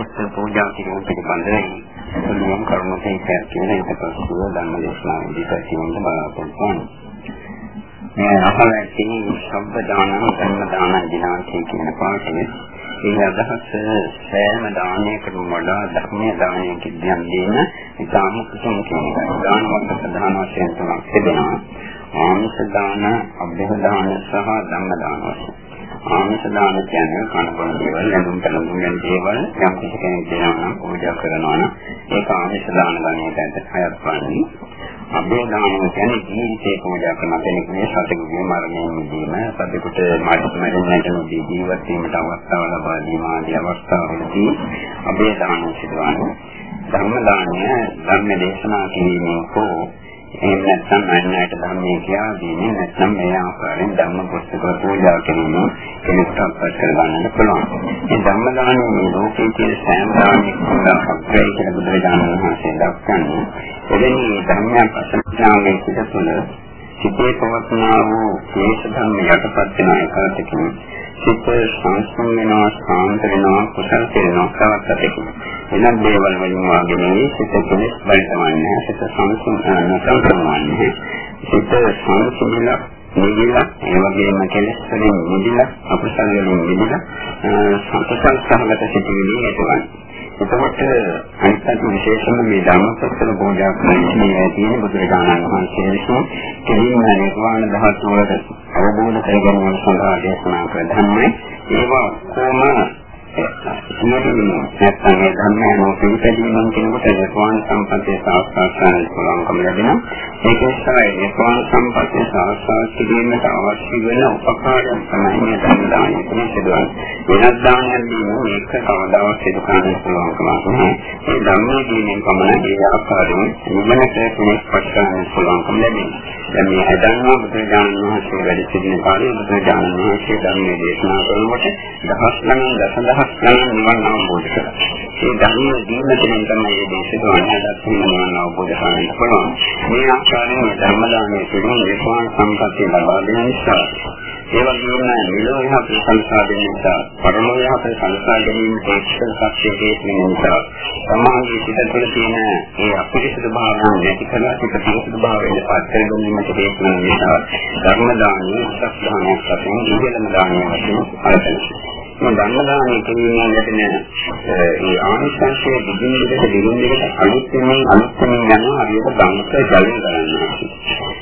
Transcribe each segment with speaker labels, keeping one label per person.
Speaker 1: පුස්තක පූජා කිරීම පිළිබඳව මුලින්ම කරුණු කීපයක් කියන එක පසුව ධර්ම දේශනාවේදී පැතිරෙන්න බලාපොරොත්තු වෙනවා. මේ අහල තියෙන ශබ්ද දාන ධර්ම දාන දිනාන්තය කියන පාඩේ ඒ අදහස සෑම දානයකටම වඩා ධර්මීය දානයක කියන දේන ඉතාම කුතුහල කියන එක. දානවත් ප්‍රධාන වශයෙන් තුනක් තිබෙනවා. ආමිෂ දාන, අභ්‍යහ දාන සහ ධම්ම දාන වශයෙන්. ආමිෂ දාන කියන්නේ කන බොන දේවල්, ලැබුම් පැලඳුම් ගැන දේවල් යම් කිසි කෙනෙක් දෙනවා නම් පූජා කරනවා නම් ඒක ආමිෂ දාන ගණයට හයක් වන්නේ. අභේ දාන කියන්නේ ජීවිතේ පූජා කරන කෙනෙකුගේ සතෙකුගේ මරණයෙන් මිදීම, සතෙකුට මරණයට නොදී ජීවත් වීමට අවස්ථාව ලබා දීම ආදී අවස්ථාවලදී අභේ දාන සිදුවන්නේ. ධර්ම දානය ධර්ම දේශනා කිරීමෙන් හෝ එහෙම නැත්නම් අන්නයට ධර්මයේ කියා දීන්නේ නැත්නම් මේ ආකාරයෙන් ධර්ම පුස්තක පූජා කිරීම කෙනෙකුට අපත් කරගන්නට පුළුවන්. මේ ධර්ම දානයේ මේ ලෝකයේ තියෙන සෑම දානයකම අපේ කියලා බුදුරජාණන් වහන්සේ දක්වන්නේ එවැනි ධර්මයන් අසත්‍යාවේ සිට තුළ සිතේ පවත්නා වූ ක්ලේශ ධර්ම යටපත් වෙන එකකටකින් සිත සංසම් වෙනවා සාන්ත වෙනවා කුසල වෙනවා කවත්තටකින් එනම් දේවල් වලින් වාගේ සිත කෙලෙස් බලිතවන්නේ සිත සංසම් නැසම්පන්නවන්නේ සිත සංසම්ලා නිවිලා ඒ වගේම කෙලෙස් වලින් නිවිලා අකුසල වලින් නිවිලා සම්පතල් සහගත සිටිවිලි ඇතිවන්නේ එතකොට අනිත් අත විශේෂයෙන්ම මේ ධර්මපත්‍ර පූජා කරන්නේ තියෙන බුදුරජාණන් වහන්සේ විසින් කෙලින්ම නිර්වාණ ධාතු වලට අවබෝධ කරගැනීම සඳහා දේශනා කළ ධර්මයි. ඒවා කොහොම සියලුම නැත්නම් මේ ධර්මයන් පිළිපැදීමෙන් කෙනෙකුට නිර්වාණ සම්පත්තිය සාක්ෂාත් කරගන්න පුළුවන්කම ලැබෙනවා. ඒක තමයි නිර්වාණ සම්පත්තිය සාක්ෂාත් කිරීමට අවශ්‍ය වෙන උපකාරයන් තමයි මේ ධර්ම දානය කියන්නේ. වෙනත් දානයන්දී මේක කවදාවත් සිදු කරන්න පුළුවන්කම නැහැ. ඒ ධර්මයේ දීමෙන් පමණයි ඒ ආකාරයෙන් නිවනට කෙනෙක් පත් කරන්න පුළුවන්කම ලැබෙන්නේ. දැන් මේ හදන්නා බුදුරජාණන් වහන්සේ වැඩ සිටින කාලේ බුදුරජාණන් වහන්සේ ධර්මයේ දේශනා කරනකොට දහස් ගණන් දසදහස් ගණන් නිවන් අවබෝධ කරගන්නවා. ඒ ධර්මයේ දීමෙන් තමයි මේ දේශනාවන්ට දක්වන නිවන් අවබෝධ කරගන්න පුළුවන්. මේ ආකාරයෙන් ධර්ම දානයේ පිළිම විශ්වාස සම්පත්තිය ලබා දෙන නිසා ඒ වගේම මෙලොව යහපත සංසාරයෙන් නිසා පරලොව යහපත සංසාර ගැනීම දේශන සත්‍යයේ තියෙන නිසා සමාජයේ සිට තුළ තියෙන ඒ අපිරිසුදු භාවයන් නැති කරලා සිට පිරිසුදු භාවයෙන් පත් කර ගැනීමට හේතු වෙන නිසා ධර්ම දානීය සත්‍දානයක් වශයෙන් ඉහළම දානීය වශයෙන් අරගෙන මේ ධර්ම දානය කිරීමෙන් ලැබෙන ඒ ආනිසංසයේ දිගින් දිගට දිගින් දිගට අලුත් වෙනින් අලුත් වෙනින් යන හරියට ධම්මක ජලය කරනවා.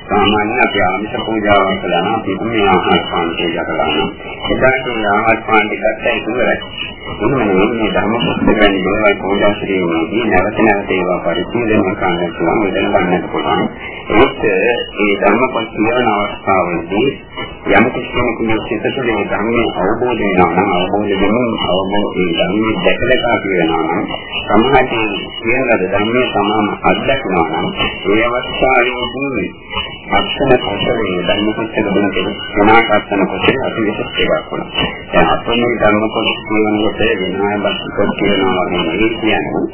Speaker 1: සාමාන්‍යයෙන් අපි ආමිෂ පූජාවක් කළා අපි මේ ආහාර පාන පූජා කරනවා. එදාට මේ ආහාර පාන ටිකත් ඉවරයි. එහෙනම් මේ ධර්ම පුස්තකයන් දේවල් පූජා කිරීමේදී නැවත නැවත ඒවා පරිශීලනය කරන්න පුළුවන්, වෙන ගන්නට පුළුවන්. ඒත් ඒ ධර්ම පරිශීලන අවස්ථාවේදී යම් කිසි කෙනෙකුගේ සිතට මේ ධර්මයේ අවබෝධ වෙනවා නම් අවබෝධ වෙමින් අවබෝධ ඒ ධර්මයේ දැකලා කියනවා නම් සමාජයේ කියන ලද ධර්මයේ සමාන අත්දැකනවා නම් ඒ අවස්ථාවේදී අක්ෂණ කොටසේ ධර්ම පුස්තක දෙන කෙනාට අක්ෂණ කොටසේ අති විශේෂ එකක් වුණා. දැන් අපේ ධර්ම කොටස කියනකොට විනාය බස්කෝ කියනවා වගේ නෙවෙයි කියන්නේ.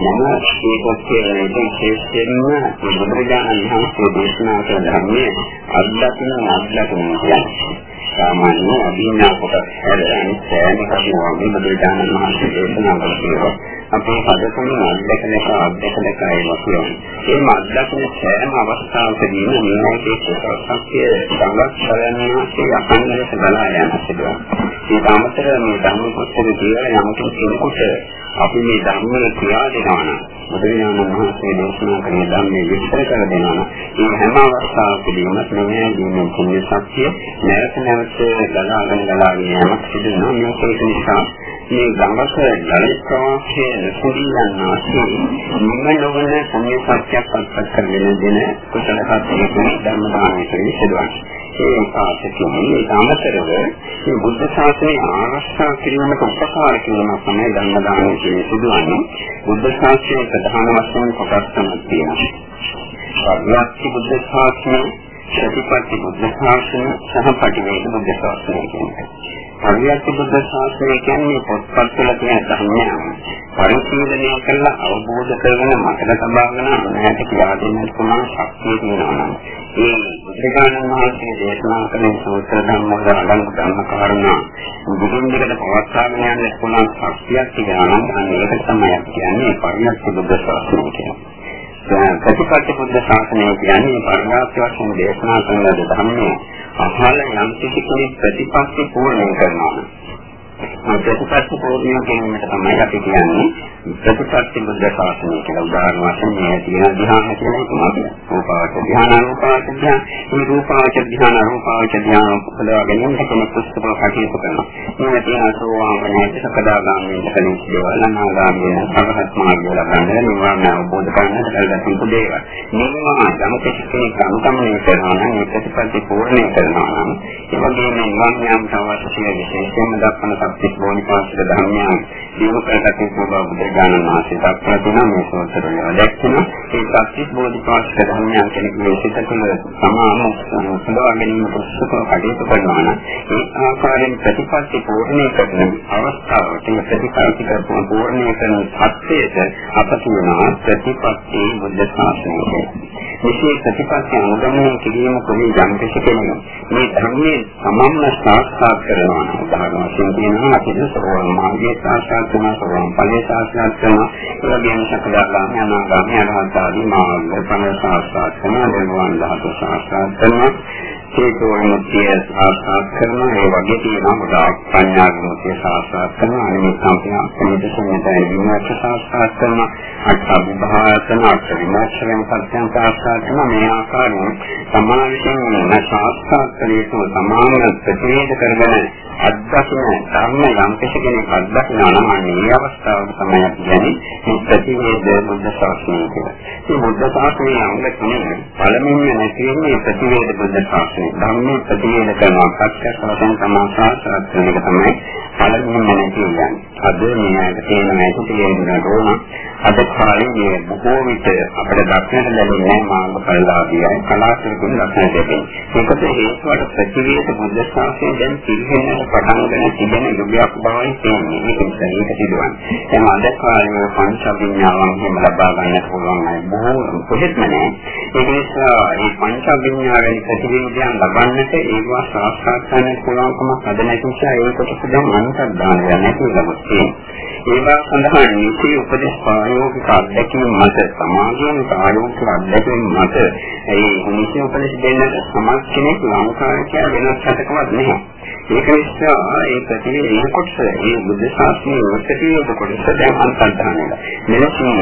Speaker 1: මම මේ කොටසේ විශේෂයෙන්ම බුදුරජාණන් වහන්සේ දේශනා කළ ධර්මයේ අත්දැකීම් අත්දැකීම් කියන්නේ සාමාන්‍ය අභිඥා කොටස් හැරෙන්නේ සෑම කරුණක් බුදුරජාණන් වහන්සේ දේශනා කළේ අපේ පදතුන් අධ්‍යක්ෂණක අධ්‍යක්ෂණක ඒවා කියන්නේ. ඒ අධ්‍යක්ෂණ සෑම අවස්ථාවකදීම මේකේ සත්‍ය සංගත කරන්නේ අපන්නලට බලා යන සිදුවක්. ඒ අමතර මේ ධර්ම පුස්තක කියලා යම් කෙනෙකුට අපි මේ ධර්මවල ක්‍රියා දෙනවා නම් බුදුරජාණන් වහන්සේ දේශනා කරන ධර්මයේ විස්තර කර දෙනවා නම් මේ හැම අවස්ථාවකදීම මේ දින පුණ්‍ය සත්‍ය නැවත නැවත ගලාගෙන ගලාගෙන යමක් සිදු වෙනවා මේක නිසා මේ ගඟක ජල ප්‍රවාහයේ නැසී යනාසේ නිම නොවන පුණ්‍ය සත්‍යයක් අත්පත් කරගෙන දෙන කුසල කර්තව්‍ය ධර්ම දානයේ සිදුවන්නේ ඒ පාසකෙන් ඒ අමතරව මේ බුද්ධ ශාසනය ආරක්ෂා කිරීමට උපකාර කිරීම තමයි ධර්ම දානය කියන්නේ සිදුවන්නේ බුද්ධ ශාසනයේ ප්‍රධාන වශයෙන් කොටස් තමයි තියෙනවා. පරිවර්ති බුද්ධ ශාසනය, සතිපට්ඨි බුද්ධ ශාසනය සහ පටිවේද බුද්ධ ශාසනය කියන්නේ. පරිවර්ති බුද්ධ ශාසනය කියන්නේ පොත්පත්වල තියෙන ධර්මයන් පරිශීලනය කරලා අවබෝධ කරගෙන මතක තබාගෙන අනාගත කියලා දෙන්න පුළුවන් ශක්තිය තියෙනවා. ඒ බුදුරජාණන් වහන්සේ දේශනා කළ සූත්‍ර ධර්ම වල අඩංගු ධර්ම කාරණා බුදුන් දෙකට පවත්වාගෙන යන්න පුළුවන් ශක්තියක් තියනවා නම් අන්න ඒක තමයි කියන්නේ පරිණත බුද්ධ ශාසනය කියන්නේ. ප්‍රතිපත්ති බුද්ධ ශාසනය කියන්නේ පරිණාමය වශයෙන් දේශනා කරන ධර්මයේ අහල යම් කිසි කෙනෙක් ප්‍රතිපත්ති පූර්ණ කරනවා. ප්‍රතිපත්ති පූර්ණ කිරීමට තමයි අපි කියන්නේ ප්‍රතිපත්ති බුද්ධ ශාසනය කියලා උදාහරණ වශයෙන් මේ තියෙන ධ්‍යාන කියලා තමයි. රූපාවච ධ්‍යාන රූපාවච ධ්‍යාන මේ රූපාවච ධ්‍යාන රූපාවච ධ්‍යාන උපදවා ගැනීම කෙනෙක් පුස්තක කටයුතු කරනවා. මේ තියෙන සෝවාන් සකදාගාමී කලින් දේවල් අනාගාමී සමහත් මාර්ගය ලබන්නේ නිවන අවබෝධ කරගන්නට කල්පතු දේවල්. මේවා යම් කෙනෙක් අනුගමනය කරනවා නම් ඒ ප්‍රතිපත්ති පූර්ණ කරනවා නම් ඒ වගේම නිවන් යාම අවශ්‍ය විශේෂයෙන්ම දක්වන සත්‍ය බෝධිපාක්ෂික ධර්මයන් දිනු කරගත යුතු බව බුදුරජාණන් වහන්සේ දක්වලා තියෙනවා මේ සූත්‍රවල දැක්කම ඒ සත්‍ය බෝධිපාක්ෂික ධර්මයන් කෙනෙකුගේ සිත තුළ සමාන සඳවා ගැනීම පුස්තක කටයුතු කරනවා නම් ඒ ආකාරයෙන් ප්‍රතිපත්ති පූර්ණේ කරන අවස්ථාවට මේ ප්‍රතිපත්ති කරපුවා පූර්ණේ කරන සත්‍යයට අප කියනවා ප්‍රතිපත්ති බුද්ධ ශාසනය. විශේෂ ප්‍රතිපත්ති අනුගමනය කිරීම කුලී යම් කෙනෙක් මේ ධර්මයේ සමම්ම සාක්ෂාත් කරනවා නම් උදාහරණ වශයෙන් කියනවා අපිට සෝවාන් මාර්ගයේ සාක්ෂාත් කරනවා සෝවාන් ඵලයේ සාක්ෂාත් සාක්ෂාත් කරනවා ඒ වගේම සකදාගාමී අනාගාමී අරහත් ආදී මාර්ග ඵල සාක්ෂාත් කරනවා නිර්වාණ ධාතු සාක්ෂාත් කරනවා චේතෝ විමුක්තිය සාක්ෂාත් කරනවා. ඒ වගේ තියෙනවා ගොඩාක් පඤ්ඤා විමුක්තිය සාක්ෂාත් කරනවා. අනිත් සම්පූර්ණ අපිට සම්මතයි විමුක්තිය සාක්ෂාත් කරනවා. අට්ඨවිභාසන අට්ඨ විමෝක්ෂ වෙන සත්‍යයන් සාක්ෂාත් කරනවා. මේ ආකාරයෙන් සමාවිෂයෙන් සාක්ෂාත් කළ යුතු සමාන ප්‍රතිවේද කරගෙන අත්දකින්න ධර්ම යම් කෙනෙක් අත්දකිනවා නම් මේ අවස්ථාව තමයි කියන්නේ මේ ප්‍රතිවේද බුද්ධ ශාසනය කියලා. මේ බුද්ධ ශාසනයේ අංග තුනේ පළමුවෙන් නැති වෙන්නේ ප්‍රතිවේද බුද්ධ ශාසනය. ධර්මයේ ප්‍රතිවේද කරනවා සත්‍ය වශයෙන් තමයි සාස්ත්‍රාත් වෙන එක තමයි පළමුවෙන් නැති වෙන්නේ. අද මේ ඇයට තේරෙන ඇයි තේරෙන්න ඕන. අද කාලේ මේ බොහෝ විට අපිට දක්නට ලැබෙන්නේ මාර්ගඵලලාභීයි කලාතුරකින් දක්නට ලැබෙන්නේ. ඒකට හේතුවට ප්‍රතිවේද බුද්ධ ශාසනය දැන් පිළිහෙන්නට පටන් ගන්න තිබෙන යුගයක් බවයි තේරෙන්නේ. මේක නිසා ඒක සිදුවන්නේ. දැන් අද කාලේ පංචවිඥාවන් එහෙම ලබා ගන්න පුළුවන් අය බොහෝ කොහෙත්ම නැහැ. ඒ නිසා මේ පංචවිඥාවෙන් ප්‍රතිවේදයන් ලබන්නට ඒවා සාක්ෂාත් කරන්න පුළුවන්කමක් අද නැති නිසා ඒකට දැන් අන්තර්දානය නැති වෙලා තියෙනවා. ඒවා සඳහා නීති උපදෙස් ප්‍රායෝගික අත්දැකීම් මත සමාජයෙන් ප්‍රායෝගික අත්දැකීම් මත ඒ නීති උපදෙස් දෙන්න සමාජ කෙනෙක් ලංකාවේ වෙනස් රටකවත් නැහැ. ඒක නිසා ඒ ප්‍රතිවිරුද්ධ කොටස ඒ බුද්ධ ශාස්ත්‍රයේ ප්‍රතිවිරුද්ධ කොටස දැන් අන්තර්ධානය. මෙලෙසින්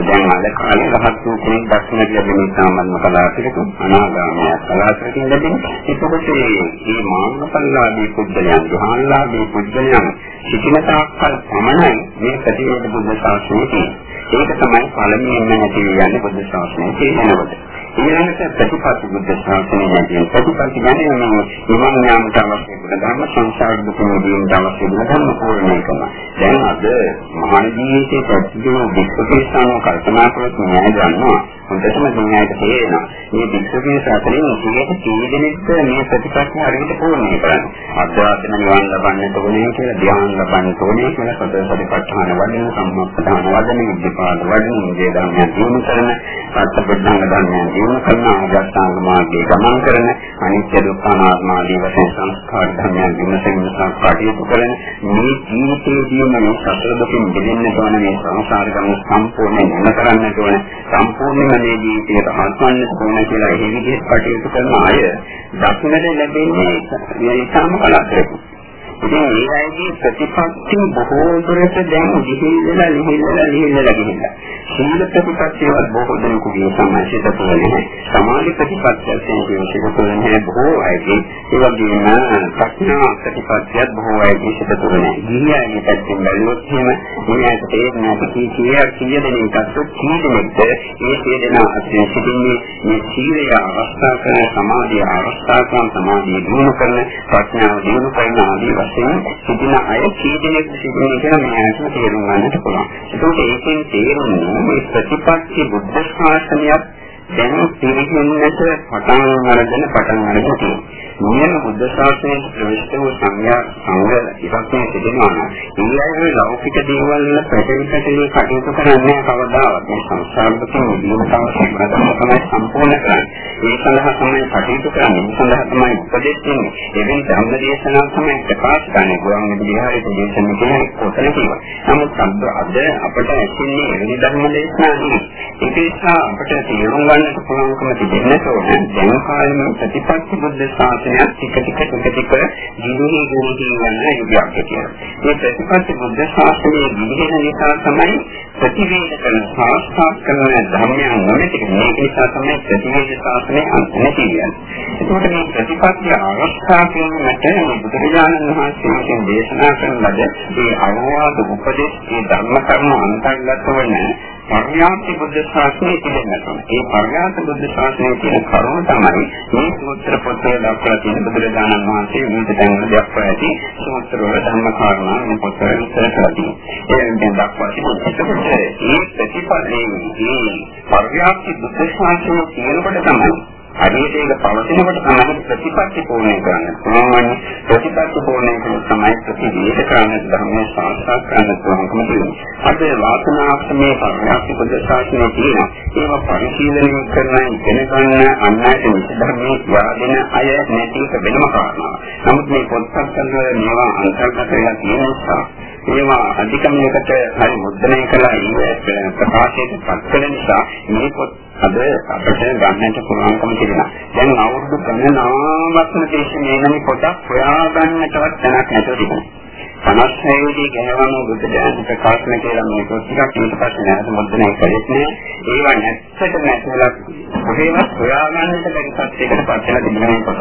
Speaker 1: දැන් අද කාලේ රහත් වූ කෙනෙක් දක්න ලැබෙන සාමාන්‍ය කලාවකට අනාගාමී කලාවකින් ලැබෙන. ඒකකොට මේ මාර්ගඵලලාභී පුද්ගලයන්, ධ්‍යානලාභී පුද්ගලයන් සිටින තාක්කල් පමණයි මේ ප්‍රතිවිරුද්ධ බුද්ධ ශාස්ත්‍රයේ තියෙන්නේ. ඒක තමයි පළමුවෙන්ම නැති යන්නේ බුද්ධ ශාසනය කියනකොට. ඊළඟට ප්‍රතිපatti බුද්ධ ශාසනය කියන්නේ ප්‍රතිපatti කියන්නේ මේ නිවන් යාමට අවශ්‍ය කරන ධර්ම සංසාර දුක නිවීමට අවශ්‍ය කරන ධර්ම පූර්ණය කරනවා. දැන් අද මහා ජීවිතයේ ප්‍රතිදින විශ්වකේශාන කල්පනා කරලා න්යාය ගන්නවා. හොඳටම න්යායට තේරෙනවා. මේ විශ්වකේ සාතරින් ඉතිරියට කීදෙනෙක් මේ ප්‍රතිපatti හරියට පූර්ණය කරන්නේ. අධ්‍යාත්ම නිවන් ලබන්නට ඕනේ කියලා ධ්‍යාන ලබන්නට ඕනේ කියලා සතර සතිපට්ඨාන වඩන සම්මප්පදාන වඩන විපාද වඩන මේ ධර්මයන් දිනු කරන සත්පුද්ධංග ධර්මයන් දිනු කරන ආගස්ථාංග මාර්ගයේ ගමන් කරන අනිත්‍ය දුක්ඛ අනාත්ම ආදී වශයෙන් සංස්කාර ධර්මයන් විමසමින් කටයුතු කරන මේ ජීවිතයේදීම මේ සතර දුකින් මිදෙන්න ඕන මේ සංසාර ගමන සම්පූර්ණයෙන් නැම කරන්නට ඕන සම්පූර්ණයෙන්ම මේ ජීවිතයට ආත්මන්න ඕන කියලා ඒ විදිහට කටයුතු කරන අය දක්නට ලැබෙන්නේ මේ ඉතාම කලාතුරකින් ඉතින් ඒ අයගේ ප්‍රතිපත්ති බොහෝ දුරට දැන් දිහිල්ලලා ලිහිල්ලලා ලිහිල්ලලා ගිහිල්ලා. සීල ප්‍රතිපත්තියවත් බොහෝ දෙනෙකුගේ සමාජයට තුනේ සමාධි ප්‍රතිපත්තියෙන් කියන තුනේ බොහෝ අයගේ ඒ වගේම ප්‍රඥා ප්‍රතිපත්තියත් බොහෝ අයගේ සිට තුනේ. ගිහියන්ගේ පැත්තෙන් බැලුවොත් එහෙම මේකට තේරෙන්නේ කී කිය කීය දෙනෙක්ට කී දෙනෙක්ද ඒ තේරෙන අත්‍යවශ්‍ය සිටින්නේ මේ සීලය අවස්ථා කරන සමාධිය අවස්ථා කරන සමාධිය දිනු කරන ප්‍රඥාව දිනු කරන ආදී වශයෙන් සිටින අය කී දෙනෙක් සිටින කියලා මේ අයසම තේරුම් ගන්නට පුළුවන්. ඒකෝට ඒකෙන් තේරුන්නේ මේ ප්‍රතිපත්ති බුද්ධ ශාසනයත් දැන් පිළිගන්නට පටන් අරගෙන පටන් අරගෙන තියෙනවා. නියම බුද්ධ ශාසනයේ ප්‍රවිෂ්ඨ වූ සංඥා සංග ඉවත්නේ තිබෙනවා නම් ඊළඟ ලෞකික දේවල් වල ප්‍රතිවිපතේ කටයුතු කරන්නේ කවදාවත් මේ සංසාරයෙන් නිදීමතාව සම්බන්ධව තමයි සම්පූර්ණ කරන්නේ. ඒ සඳහා තමයි කටයුතු කරන්නේ. ඒ සඳහා තමයි උපදෙස් දෙන්නේ. එවැනි ධර්මදේශනා තමයි ප්‍රකාශ කරන්නේ. ගුවන් විදුලියේ දේශන කියන්නේ කොතන කියනවා. නමුත් අද අපට ඇතින්නේ එවැනි ධර්මදේශනා නෙවෙයි. ඒක නිසා අපට තේරුම් ගන්නට පුළුවන්කම තිබෙන්න ඕනේ. දැන් කාලෙම ප්‍රතිපත්ති බුද්ධ ශාසනය ශාසනයක් ටික ටික ටික ටික දිනුහි දිනුහි යන යුගයක් කියලා. මේ ප්‍රතිපත්ති බුද්ධ ශාසනයේ දිවිහෙන නිසා තමයි ප්‍රතිවේද කරන සාස්ත්‍රාත් කරන ධර්මයන් නොමැති මේක නිසා තමයි ප්‍රතිවේද ශාසනය අන්තිමට කියන්නේ. ඒකට මේ ප්‍රතිපත්ති ආරක්ෂා කිරීමට මේ බුදුරජාණන් වහන්සේ විසින් දේශනා කරන ලද මේ අවවාද උපදේශ මේ ධර්ම කර්ම අන්තර්ගත වන පර්යාප්ති බුද්ධ ශාසනය පිළිගන්නවා. ඒ පර්යාප්ති බුද්ධ ශාසනය කියන කරුණ තමයි මේ සූත්‍ර පොතේ දක්වලා තියෙන බුදුරජාණන් වහන්සේ විවිධ තැන්වල දක්වලා ඇති සූත්‍ර වල ධර්ම කාරණා මේ පොතේ විස්තර කරලා තියෙනවා. ඒ දැන් දක්වලා තියෙනවා. මේ ප්‍රතිපදයේ මේ පර්යාප්ති බුද්ධ ශාසනය කියනකොට තමයි හරියට ඒක පවතිනකොට තමයි ප්‍රතිපත්ති පූර්ණය කරන්න පුළුවන්. ප්‍රතිපත්ති පූර්ණය කරන තමයි ප්‍රතිවේද කරන්න ධර්මයේ සාක්ෂාත් කරන්න පුළුවන්කම තියෙනවා. අද වාසනාවක් මේ පරිණාමක බුද්ධ ශාසනය තියෙනවා. ඒවා පරිශීලනය කරන ඉගෙන ගන්න අන්නයට ධර්මයේ යාදෙන අය නැති එක වෙනම කාරණාවක්. නමුත් මේ පොත්පත් වල මේවා අන්තර්ගත වෙලා තියෙන නිසා ඒවා අධිකමයකට හරි මුද්‍රණය කළා ඉන්නේ ප්‍රකාශයට පත් වෙන නිසා මේ පොත් අද අපිට ගන්නට පුළුවන්කම තිබෙනවා. දැන් අවුරුදු ගණනාවක්ම දේශනේ නම් පොතක් හොයාගන්නටවත් තැනක් නැතුව තිබෙනවා. 56 දී ගැනවම බුද්ධ ධර්ම ප්‍රකාශන කියලා මේ පොත් ටිකක් ඊට පස්සේ නැවත මුද්‍රණය කළෙත් නෑ. ඒවා නැත්තට නැතුවලා කොහේවත් හොයාගන්නට බැරි සත්‍යයකට පත් වෙලා තිබෙන පොතක්.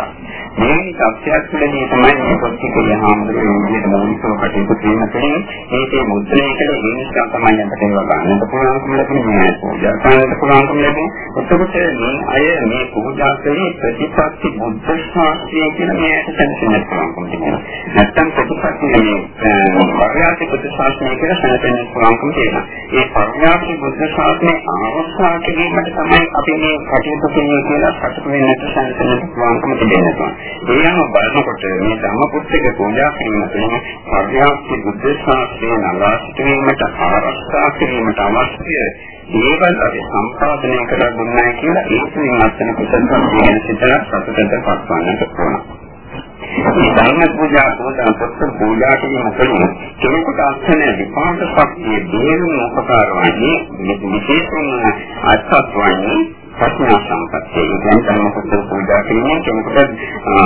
Speaker 1: මේ සත්‍යයක් තුළදී තමයි මේ පොත් ටික යහම්දුරේ විදිහට මූලිකව කටයුතු කිරීම තුළින් මේකේ මුද්‍රණය කළ ඒ නිසා තමයි අපිට ඒවා ගන්නට පුළුවන්කම ලැබෙන්නේ මේ පූජා කරන්නට පුළුවන්කම ලැබෙන්නේ. එතකොට මේ අය මේ පූජා කරේ ප්‍රතිපත්ති බුද්ධ ශාස්ත්‍රය කියන මේ ඇට සැලසෙන්න පුළුවන්කම තියෙනවා. නැත්තම් ප්‍රතිපත්ති මේ පරියාති බුද්ධ ශාසනය කියලා සැලසෙන්න පුළුවන්කම තියෙනවා. ඒ පරියාති බුද්ධ ශාසනය ආරක්ෂා කිරීමට තමයි අපි මේ කටයුතු කරන්නේ කියලා සතුට වෙන්නට සැලසෙන්න පුළුවන්කම තිබෙනවා. ඒ අනුව බලනකොට මේ ධම්ම පුස්තක පූජා කිරීම තුළින් පරියාති බුද්ධ ශාසනය නලාසිත වීමට ආරක්ෂා කිරීමට අවශ්‍ය ඒවල් අපි සම්පාදනය කරලා දුන්නා කියලා ඒකෙන් අත්දැක කුසල සම්පූර්ණ සිතලා සතුටට පත්වන්නට ඕන. මේ ධර්ම පූජා පොතන පොත් පූජා කිරීම තුළින් කෙනෙකුට අත්දැන විපාක ශක්තිය දේරුම් උපකාර වන්නේ විශේෂයෙන්ම අත්පත් වන්නේ ප්‍රඥා සම්පත්තිය. ඒ කියන්නේ පොත් පූජා කිරීම කෙනෙකුට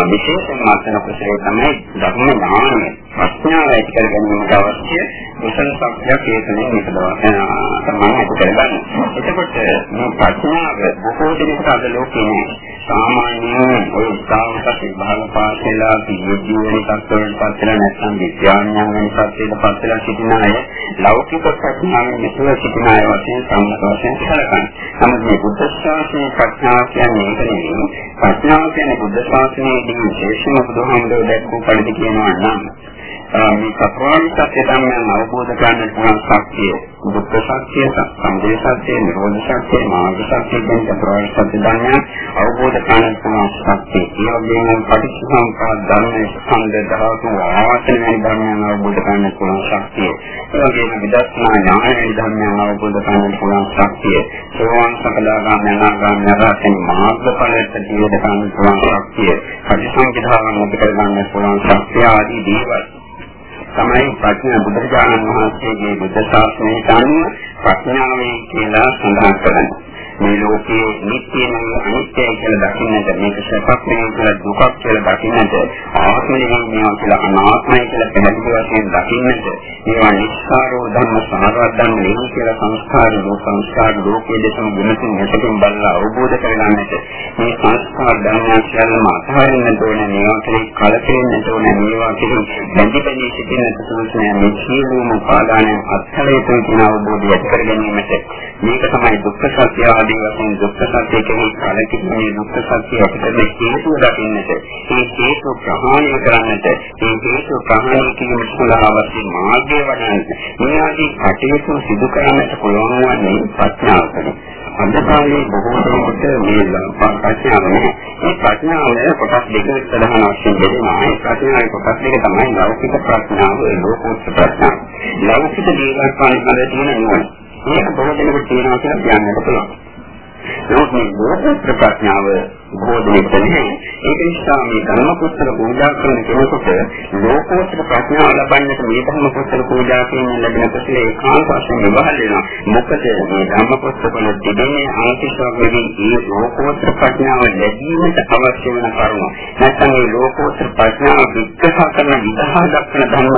Speaker 1: විශේෂයෙන්ම අත්දැන කුසලයේ තමයි ධර්ම ඥානය. ප්‍රඥාව ඇති කර ගැනීමට අවශ්‍ය කුසල ශක්තියක් ඒකනේ නිපදවා තමයි ඇති කරගන්න. එතකොට මේ ප්‍රඥාව බොහෝ දෙනෙකුට අද ලෝකේ නෑ. සාමාන්‍යයෙන් ඔය උත්සාහකට විභාග පාස් වෙලා පිළිවෙල වෙන තත්ත්වයකට පත් වෙලා නැත්නම් විද්‍යාඥයන් වෙන තත්ත්වයකට පත් වෙලා සිටින අය ලෞකික ප්‍රඥාවෙන් මෙතන සිටින අය වශයෙන් සම්මත වශයෙන් සැලකන්නේ. නමුත් මේ බුද්ධ ශාසනයේ ප්‍රඥාව කියන්නේ ඒක නෙවෙයි. ප්‍රඥාව කියන්නේ බුද්ධ ශාසනයේදී විශේෂම බුදුහාමුදුරුවෝ දැක්වූ පරිදි කියනවා නම් මේ චතුරාර්ය සත්‍ය ධර්මයන් අවබෝධ කරගන්න පුළුවන් ශක්තිය දුක්ඛ සත්‍ය, සම්පේ සත්‍ය, නිරෝධ සත්‍ය, මාර්ග සත්‍ය කියන චතුරාර්ය සත්‍ය ධර්මයන් අවබෝධ කරගන්න පුළුවන් ශක්තිය. ඒ වගේම පටිච්චසමුප්පාද ධර්මයේ ස්කන්ධ ධාතු ආයතන වැනි ධර්මයන් අවබෝධ කරගන්න පුළුවන් ශක්තිය. ඒ වගේම විදර්ශනා ඥාන වැනි ධර්මයන් අවබෝධ කරගන්න පුළුවන් ශක්තිය. සෝවාන් සකදාගාමී අනාගාමී අරහතන් මාර්ගඵලයට දියද ගන්න පුළුවන් ශක්තිය. පටිච්චසමුප්පාදයන් මුද කරගන්න පුළුවන් ශක්තිය ආදී දේවල් තමයි ප්‍රඥා බුදුරජාණන් වහන්සේගේ බුද්ධ ශාසනයට අනුව ප්‍රඥාවෙන් කියලා සඳහන් කරන්නේ. මේ ලෝකයේ නිත්‍ය නෙවෙයි අනිත්‍යයි කියලා දකින්නට මේක සැපක් නෙවෙයි කියලා දුකක් කියලා දකින්නට ආත්ම නෙවෙයි මේවා කියලා අනාත්මයි කියලා පැහැදිලි වශයෙන් දකින්නට මේවා නිස්සාරෝ ධර්ම සාරවත් ධර්ම නෙවෙයි කියලා සංස්කාර ලෝක සංස්කාර ලෝකයේ දෙසම ගුණතුන් හැටකින් බලලා අවබෝධ කරගන්නට මේ සංස්කාර ධර්මයන් සියල්ලම අතහරින්න ඕන මේවා කෙරෙහි කලකිරෙන්න ඕන මේවා කෙරෙහි බැඳි බැඳි සිටින්නට සුදුසු මේ සියලුම පාදානයන් අත්හැරේ කියන අවබෝධය ඇති කර ගැනීමට මේක තමයි දුක්ඛ සත්‍ය ආදී වශයෙන් දුක්ඛ සත්‍ය කෙරෙහි කලකිරීමේ දුක්ඛ සත්‍ය අපිට මේ හේතුව දකින්නට, මේ හේතු ප්‍රහාණය කරන්නට, මේ හේතු ප්‍රහාණය කිරීම සඳහා අවශ්‍ය මාර්ගය වඩන්නට, මේ ආදී කටයුතු සිදු කරන්නට පුළුවන් වන්නේ ප්‍රඥාව තුළ. අද කාලේ බොහෝ දෙනෙකුට මේ ප්‍රඥාව නැහැ. මේ ප්‍රඥාව කොටස් දෙකකට ප්‍රධාන වශයෙන් බෙදෙනවා. ඒ ප්‍රඥාවේ කොටස් දෙක තමයි ලෞකික ප්‍රඥාව, ලෝකෝත්තර ප්‍රඥාව. ලෞකික දේවල් පාලනය තියෙන නුවණ. මේක බොහෝ දෙනෙකුට තියෙනවා කියලා කියන්නත් පුළුවන්. නමුත් මේ ලෝකෝත්තර ප්‍රඥාව බොහෝ දෙනෙක් නැහැ. ඒක නිසා මේ ධර්ම පුස්තක පූජා කරන කෙනෙකුට ලෝකෝත්තර ප්‍රඥාව ලබන්නට මේ ධර්ම පුස්තක පූජා කිරීමෙන් ලැබෙන කුසල ඒකාන්ත වශයෙන් විවහල් වෙනවා. මොකද මේ ධර්ම පුස්තකවල තිබෙන්නේ ආශිර්වාදයෙන් මේ ලෝකෝත්තර ප්‍රඥාව ලැබීමට අවශ්‍ය වෙන කරුණු. නැත්නම් මේ ලෝකෝත්තර ප්‍රඥාව විකසා කරන විදහා දක්වන ධර්ම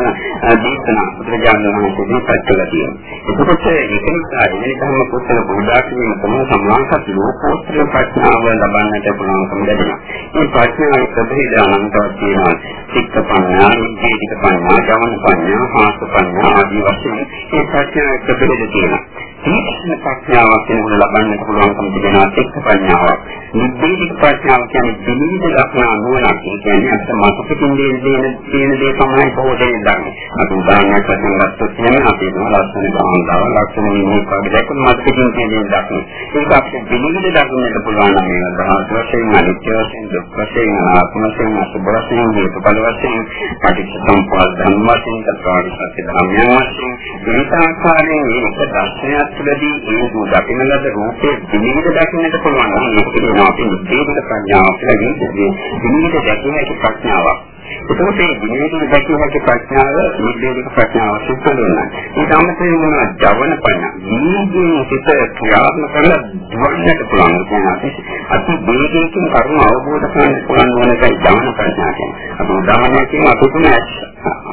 Speaker 1: දේශනා බුදුරජාණන් වහන්සේ දීපත් කළා තියෙනවා. එතකොට ඒක නිසා මේ ධර්ම පුස්තක පූජා කිරීම තමයි සමාන්තර ලෝකෝත්තර ප්‍රඥාව ලබන්නට පුළුවන්කම ලැබෙනවා. මේ ප්‍රඥාව ප්‍රභේද අනන්තවත් තියෙනවා. චිත්ත පඤ්ඤා, නිජීවිත පඤ්ඤා, ගමන පඤ්ඤා, හාස පඤ්ඤා ආදී වශයෙන් මේ ප්‍රඥාව ප්‍රභේද තියෙනවා. තීක්ෂණ ප්‍රඥාවක් වෙනකොට ලබන්නට පුළුවන්කම තිබෙනවා චිත්ත ප්‍රඥාවක්. නිජීවිත ප්‍රඥාව කියන්නේ දිවිද දක්නා නුවණක්. ඒ කියන්නේ අත මතකකින් දෙන දෙන තියෙන දේ තමයි බොහෝ දෙනෙක් දන්නේ. අත උදාහරණයක් වශයෙන් ගත්තොත් එහෙම අපි දුන ලස්සන ගාන්දාව ලක්ෂණ මිනිහෙක් වගේ දැක්කොත් මතකකින් තියෙන දේ දක්න. ඒක අපිට දිවිද දක්නට පුළුවන් නම් මේක දහස් වශයෙන් අනිත්‍ය වශයෙන් දුක් වශයෙන් ආත්ම වශයෙන් අසුබ වශයෙන් හේතුඵල වශයෙන් පටිච්චසමුප්පාද ධර්ම වශයෙන් චතුරාර්ය සත්‍ය ධර්මයන් වශයෙන් විවිධ ආකාරයෙන් මේක දර්ශනයක් තුළදී ඒ දු දකින ලද රූපේ විනිවිද දකින්නට පුළුවන් නම් ඒක කියනවා අපි නිදේශක ප්‍රඥාව කියලා කියන්නේ විනිවිද දැකිය හැකි ප්‍රඥාවක්. එතකොට මේ විනෝදන දැකිය හැකි ප්‍රඥාව නිබ්බේධික ප්‍රඥාව සිද්ධුණා. ඊට අමතරව මොනවා ජවන පඤ්ඤා. මේකේ සිත ක්‍රියාත්මක කරලා දුවන්නට පුළුවන් කියන්නේ අති වේගයෙන් කරුණ අවබෝධ කරගන්න පුළුවන් වෙන එකයි ජවන ප්‍රඥා කියන්නේ. අපි උදාහරණයක් කියමු අපි තුන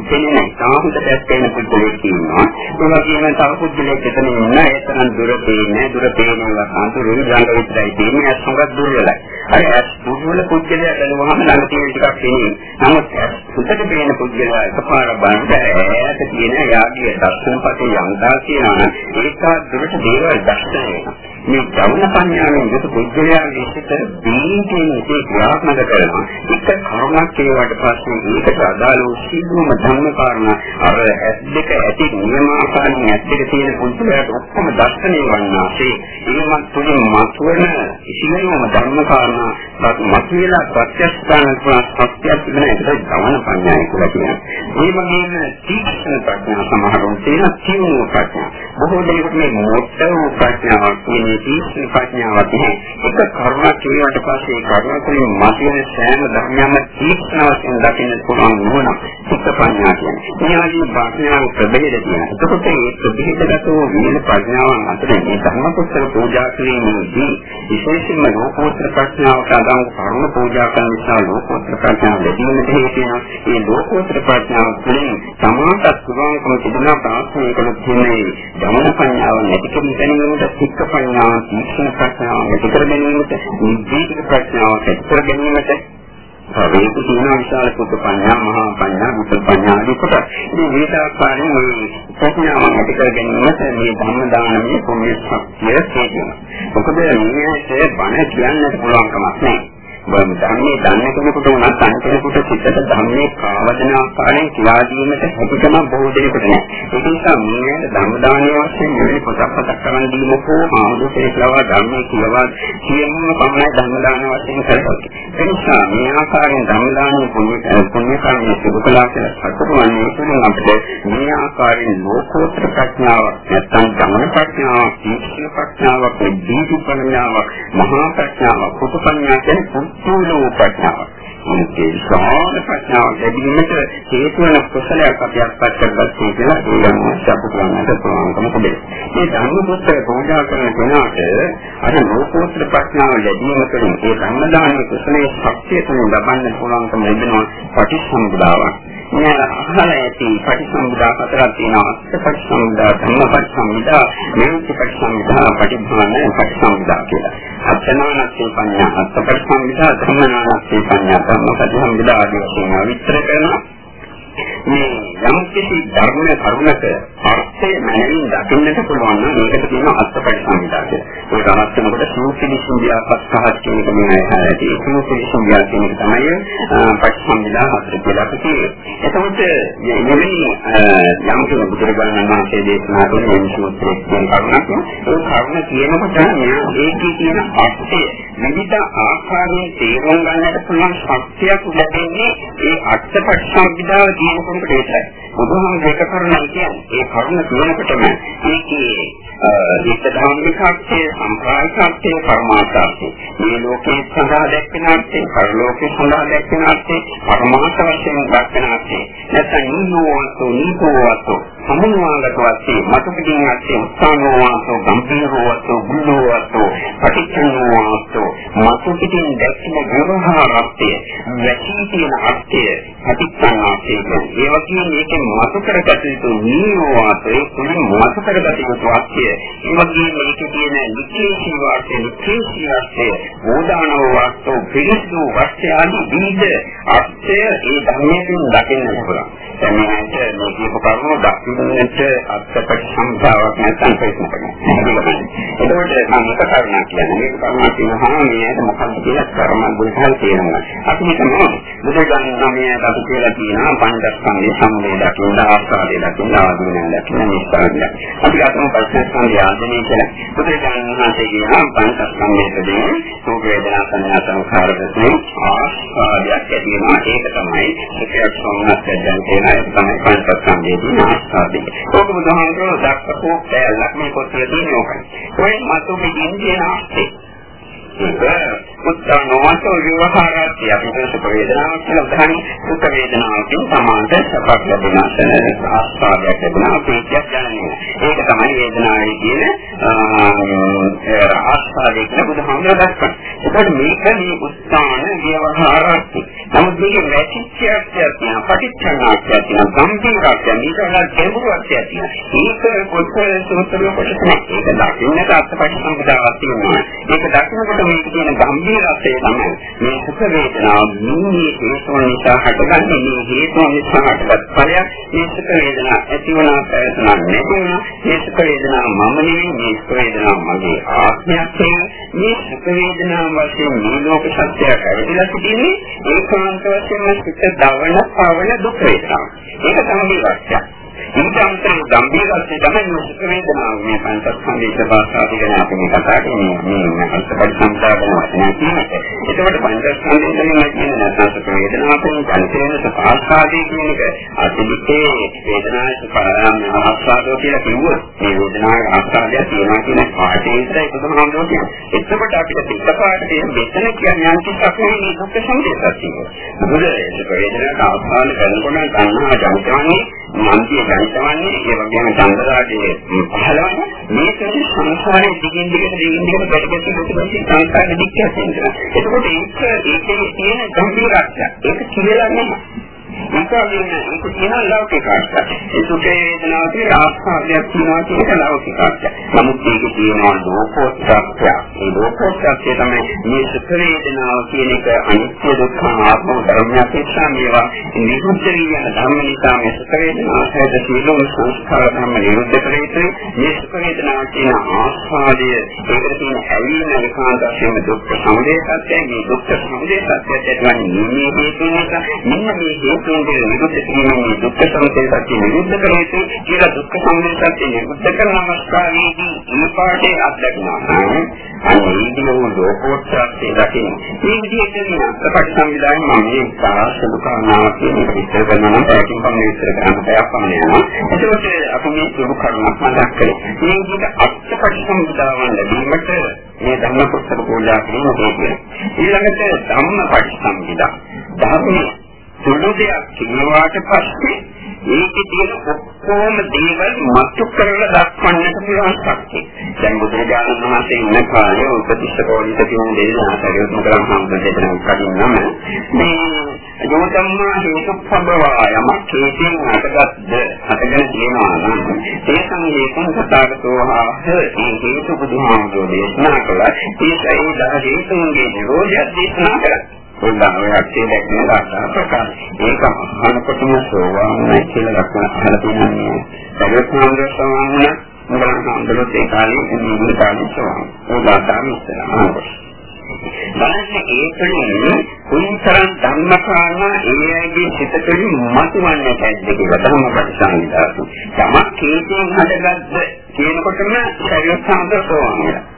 Speaker 1: පෙන්නේ සාහෘද දැක්කේන පුද්ගලයෙක් ඉන්නවා. ඒ වගේම තව පුද්ගලයෙක් එතන ඉන්න ඒ තරම් දුර පේන්නේ දුර පේනවා අන්තරුන් ළඟ විතරයි තියෙන්නේ අසංගත දුර වෙලයි. අර ඇස් දුර්වල පුද්ගලයා බලනවාම ළඟ තියෙන ටිකක් පේන්නේ. නමුත් සුතට පේන පුද්ගලයා එකපාර බලන්න ඈත තියෙන යාගේ දර්ශනපතේ යන්තා කියනවා ඒකත් දුරට දේවල් දැක්කේ වෙනවා. මේ ජවන සංඥාවෙන් යුතු පුද්ගලයාගේ සිත බීජයෙන් ඒ ක්‍රියාත්මක කරනවා. එක කරුණක් කියවට පස්සේ ඒකට අදාළ වූ සිදුවම ධර්ම කාරණා අර ඇස් දෙක ඇති නියමාකාරයෙන් ඇස් දෙක තියෙන පුද්ගලයාට ඔක්කොම දර්ශනය වන්නාසේ ඒවත් තුලින් මතුවන සිදුවම ධර්ම කාරණා මතුවලා ප්‍රත්‍යක්ෂ කරන සත්‍යයක් තිබෙන එකට ගමන ප්‍රඥාය කියලා කියනවා. ඒ වගේම තීක්ෂණ ප්‍රඥා සමහරවල් තියෙන තියුණු ප්‍රඥා. බොහෝ දෙනෙකුට මේ මොට්ට වූ ප්‍රඥාවක් කියන්නේ තීක්ෂණ ප්‍රඥාවක් නෙවෙයි. එක කරුණක් කියවට පස්සේ කරුණ තුළින් මතුවෙන සෑම ධර්මයක්ම තීක්ෂණ වශයෙන් දකින්න පුළුවන් නුවණ චිත්ත ප්‍රඥා කියන්නේ. මේ ආදී ප්‍රඥාව ප්‍රභේද තියෙනවා. එතකොට මේ ප්‍රභේදගත වූ විවිධ ප්‍රඥාවන් අතර මේ ධර්ම පුස්තක පූජා කිරීමේදී විශේෂයෙන්ම ලෝකෝත්තර ප්‍රඥාවට අදාළ කරුණ පූජා කරන නිසා ලෝකෝත්තර ප්‍රඥාව ලැබීමට හේතු වෙනවා. මේ ලෝකෝත්තර ප්‍රඥාව තුළින් සමාතත් පුළුවන්කම තිබුණා ප්‍රාර්ථනා කළ තියෙන්නේ ධම්ම ප්‍රඥාව නැති කර ගැනීමට සික්ක ප්‍රඥාව, තීක්ෂණ ප්‍රඥාව නැති කර ගැනීමට, නිදීක ප්‍රඥාව නැති කර ගැනීමට වේක තියෙන විශාල කුත පඤ්ඤා මහා පඤ්ඤා මුත පඤ්ඤා ආදී කොට මේ විවිධාකාරයෙන් මේ ප්‍රඥාව ඇති කර ගැනීමට මේ ධම්ම දානමය පුණ්‍ය ශක්තිය තියෙනවා. මොකද මේකේ බණ කියන්නට පුළුවන් කමක් නැහැ. බම් ධර්මයේ දන්න කෙනෙකුට උනත් අන් කෙනෙකුට සිතට ධර්මයේ කාවදන ආකාරයෙන් කියලා දීමට හැකියකම බොහෝ දෙනෙකුට නැහැ. ඒ නිසා මේ ධර්ම දානීය වශයෙන් මෙවැනි පොතක් පතක් කරන් දීමකෝ ආමුදේ කියලා ධර්මයේ කියලා කියනම පමණයි ධර්ම දාන වශයෙන් කරන්නේ. ඒ නිසා මේ ආකාරයෙන් ධර්ම දානීය පුණ්‍ය පුණ්‍ය කර්මයේ සිදු කළා කියලා සතුටුවන්නේ තුලින් අපිට මේ ආකාරයෙන් ලෝකෝත්තර ප්‍රඥාවක් නැත්නම් ධම්ම ප්‍රඥාවක්, දීක්ෂණ ප්‍රඥාවක්, දීප ප්‍රඥාවක්, මහා ප්‍රඥාවක්, කුතු ප්‍රඥාවක් කියන සූලෝ ප්‍රඥාව. මේ සාන ප්‍රඥාව ලැබීමට හේතු වන කුසලයක් අපි අත්පත් කරගත්තා කියලා ඒ යන සබ්බ කරන්නට පුළුවන්කම තිබෙනවා. මේ ධර්ම පුස්තක පූජා කරන කෙනාට අර ලෝකෝත්තර ප්‍රඥාව ලැබීම තුළින් ඒ ධර්ම දානයේ කුසලයේ ශක්තිය තුළින් ලබන්න පුළුවන්කම ලැබෙනවා පටිච්චසමුප්පාදාවක්. මේ අහල ඇති පටිසම්භිදා හතරක් තියෙනවා. පටිසම්භිදා ධම්මපටිසම්භිදා, නිරුක්තිපටිසම්භිදා, පටිභාන පටිසම්භිදා කියලා. අත්නානස්සේ පඤ්ඤා, අත්පටිසම්භිදා, ධම්මනානස්සේ පඤ්ඤා, ධම්මපටිසම්භිදා ආදී වශයෙන් විස්තර කරනවා. මේ යම් කිසි ධර්ම කරුණක අර්ථය මනින් දකින්නට පුළුවන් නම් මේකට කියනවා අත්පරිසංවිදා කියලා. ඒ රහත් වෙනකොට සූත්‍රි සංඥාපත් පහත් කියන එක මේ හැටි. සූත්‍රි සංඥා කියන එක තමයි පරිසංවිදා හතර කියලා අපි කියන්නේ. එතකොට මෙවැනි යම් කිසි බුදුරජාණන් වහන්සේ දේශනා කරන මේ සූත්‍රයේ කියන කරුණක් ඒ කරුණ කියනකොට මේකේ තියෙන අර්ථය විවිධ ආකාරයෙන් තේරුම් ගන්නට පුළුවන් ශක්තියක් ලැබෙන්නේ ඒ අර්ථපරිසංවිදාව කියනකොට විතරයි. බුදුහාමුදුරේ එක කරුණක් කියන්නේ ඒ කරුණ කියනකොටම මේකේ ඒක ධම්මිකත්වය, සම්ප්‍රායිකත්වය, පරමාර්ථය. මේ ලෝකේ සඳහා දැක්වෙන අර්ථය, පරලෝකේ සඳහා දැක්වෙන අර්ථය, පරමාර්ථ වශයෙන් දැක්වෙන අර්ථය. නැත්නම් නියෝවන්තෝ, නීතෝවන්තෝ, සමුනවාගත වශයෙන්, මතුපිටින් අර්ථය, උත්සාහනෝවන්තෝ, ගම්භීරෝවන්තෝ, බුද්ධෝවන්තෝ, පටිච්චනෝවන්තෝ, මතුපිටින් දැක්වෙන ව්‍යවහාරත්වය, වැටී තියෙන අර්ථය, පටිච්චනාර්ථය. ඒ වගේම මේකෙන් මතු කරගත යුතු නියෝවන්තෝ, ඒ මතු කරගත යුතු අර්ථය ඒ වගේම මේකේ තියෙන නික්ලේශී වාක්‍ය නික්ලේශී වාක්‍ය ඕදානව වාක්‍ය පිළිසු වාක්‍ය ආදී විවිධ අර්ථය ඒ ධර්මයෙන් දකින්න පුළුවන්. දැන් මේකට මේ කියපු කරුණු දකින්නට අත්පත් සම්භාවක් නැත්නම් ප්‍රශ්න කරනවා. එතකොට මම එක කරුණක් කියන්නේ මේක කරුණක් කියනවා මේකට මොකක්ද කියලා කර්ම බුද්ධහල් තියෙනවා. අපි හිතමු බුදුගන්න නමයට අපි කියලා කියනවා පංචස්කන්ධය සම්මේ දකින්න ආස්වාදේ දකින්න ආදීන දකින්න නිස්සාරය. අපි අතම පස්සේ පංචස්කන්ධය ආධිනේ කියලා. බුදුරජාණන් වහන්සේ කියනවා පංචස්කන්ධයේදී රූප වේදනා සංඥා සංඛාර දෙකේ ආස්වාදයක් ඇති වෙනවා. ඒක තමයි එකක් සෝමනස් දැන් කියන එක තමයි පංචස්කන්ධයේදී ආස්වාදය. ඕක බුදුහාමුදුරුවෝ දක්වපු පැලක් මේ පොතේ තියෙන ඕකයි. ඔය මතු මෙකින් කියන ආස්තේ උත්සාහනවන්තෝ විවහාරාදී අපි සුඛ වේදනාවක් කියලා උදාහරණ සුඛ වේදනාවකින් සමානට සපක් ලැබෙනවා සනස ආස්වාදයක් ලැබෙනවා ප්‍රීතියක් දැනෙනවා ඒක තමයි වේදනාවේ කියන ආස්වාදයේ කියලා බුදුහාමුදුරුවෝ දක්වන්නේ ඒකට මේක මේ උත්සාහන විවහාරාදී නමුත් මේක වැටිච්චයක් තියෙනවා පටිච්චනාක්යක් තියෙනවා සම්පූර්ණයක් මේක ගැඹුරක් තියෙනවා. ඒක කොච්චර සූත්‍රය කොටස නැහැ ඒක දකින්නට අත්පටිසම්පදාවක් තියෙනවා. ඒක දකින්නකොට මේක තියෙන ගැඹීරත්වය තමයි මේ සුඛ වේදනාව. නිමේ හේතුන් නිසා හටගන්නේ මේ හේතුන් නිසා හටගත් ඵලයක්. මේ සුඛ වේදනාව ඇති වුණා ප්‍රයත්න නැති වුණා. මේ සුඛ වේදනාව මම නෙවෙයි මේ සුඛ වේදනාව මගේ ආත්මයක් මේ සුඛ වේදනාව වශයෙන් මේ ලෝක සත්‍යයක් ඇවිදලා සිටින්නේ. ඒකාන්ත වශයෙන්ම සිත දවන පවන දුක් වේදනාව ඒක තමයි වාක්‍යය ඊට අමතරව ගම්භීරත්වය තමයි මේ සුඛ වේදනාව මේ පංචස්කන්ධයේ භාෂාව ගැන අපි මේ කතා කරන්නේ මේ අත්පත් සම්පාදන වචන කියනක. ඒකවල පංචස්කන්ධයෙන් තමයි කියන්නේ නැත්නම් සුඛ වේදනාව කියන ජනිතේන සපාස්කාදී කියන එක අතිලිකේ වේදනාවේ සපාරාම ආස්වාදෝ කියලා කිව්වොත් මේ වේදනාවේ ආස්වාදය තියෙනවා කියන පාඩේ ඉස්සරහ බුදුහාමුදුරුවෝ කියන්නේ. එතකොට අපිට පිටපාඩ තියෙන මෙතන කියන්නේ යම් කිසික් මේ දුක්ඛ සමුදයයක් තියෙනවා. මොකද ඒක වේදනාවට ආස්වාද කරනකොට ගන්නවා ජනිතවන්නේ මන්තිය ජනිතවන්නේ ඒ වගේම චන්දරාගේ පහළවන්නේ මේ කෙනෙක් සංසාරයේ දිගින් දිගට දිගින් දිගට පැටපැටි මුතුපැටි සංසාරෙ දික්කයක් වෙනවා. එතකොට ඒක ඒකේ තියෙන ගැඹුරක් ඒක කියලා නැහැ. ඒකගෙන ඒක කියන ලෞකික අර්ථය. ඒ සුඛේ වේදනාව කියන ආස්වාදයක් තියෙනවා කියන ලෞකික අර්ථය. නමුත් මේක තියෙනවා ලෝකෝත්සත්‍ය. ඒ ලෝකෝත්සත්‍ය තමයි මේ සුඛ වේදනාව කියන එක අනිත්‍ය දුක්ඛ ආත්ම ධර්මයක් නිසා මේවා නිරුද්ධ කියන ධර්ම නිසා මේ සුඛ වේදනාව හැද සියලුම සංස්කාර ධර්ම නිරුද්ධ කරේතේ මේ සුඛ වේදනාව කියන ආස්වාදය ඒකට තියෙන ඇලීම ඒකාන්ත වශයෙන් දුක්ඛ සමුදය සත්‍යයි. මේ දුක්ඛ සමුදය සත්‍යයට ඇතිවන්නේ මේ හේතු නිසා. මෙන්න මේ හේතු සමුදය නිරුද්ධ කිරීමේ දුක්ඛ සමුදය සත්‍ය නිරුද්ධ කර යුතු කියලා දුක්ඛ සමුදය සත්‍ය නිරුද්ධ කරන අවස්ථාවේදී මේ පාඩේ අත්දැකීම. අනිදීම ලෝකෝත්සවයේ දකින්න. මේ විදිහට කියන අපට සංවිධානය මම මේ සාසන කාරණාවක් කියන එක විස්තර කරනවා නම් ඒකෙන් පමණ විස්තර කරන්න බෑ පමණ යනවා. එතකොට අපි මේ සුළු කරුණක් මතක් කරේ. මේ විදිහට අත්පත් සංවිධානය ලැබීමට මේ ධර්ම පුස්තක පූජා කිරීම හේතුව. ඊළඟට ධම්මපටි සංවිධා. ධර්මයේ සුළු දෙයක් කියනවාට පස්සේ ඒකේ තියෙන ඔක්කොම දේවල් මතු කරලා දක්වන්නට පුළුවන් ශක්තිය. දැන් බුදුරජාණන් වහන්සේ ඉන්න කාලේ උපතිස්සකෝලිත කියන දේශනා කරේ මොකද සම්බන්ධයෙන් කලින්ම මේ යොතම්මා හේතුප්පබවායම කේතෙන් අටගත්ද අටගෙන තියෙනවා නම් ඒ සංගීතන සතාගතෝහා මේ හේතු බුදුහාමුදුරේ දේශනා කළා. ඒ සයි දහ හේතුන්ගේ නිරෝධය දේශනා කළා. උදාන ඔය අක්ෂේ දැක්කම ගන්න ප්‍රකාශ. ඒක අහනකොටම සෝවාන් කියලා ලක්ෂණ අහලා තියෙනවා. සර්වඥාන්ද සමාන මොකද අන්දලොත් ඒ කාලේ මේ කාලේ සෝවාන්. උදාතාව ඉස්සරහා. බලන්න ඒකනේ කුණතරන් ධර්මකාරණා ඒ අයගේ සිතකලින් මතුවන්නේ නැද්ද කියලා තමයි පරිසංවිදාසු. යමක් හේතුන් හටගත්ද කියනකොටම ශරීර සාන්දරකෝවන වෙනවා.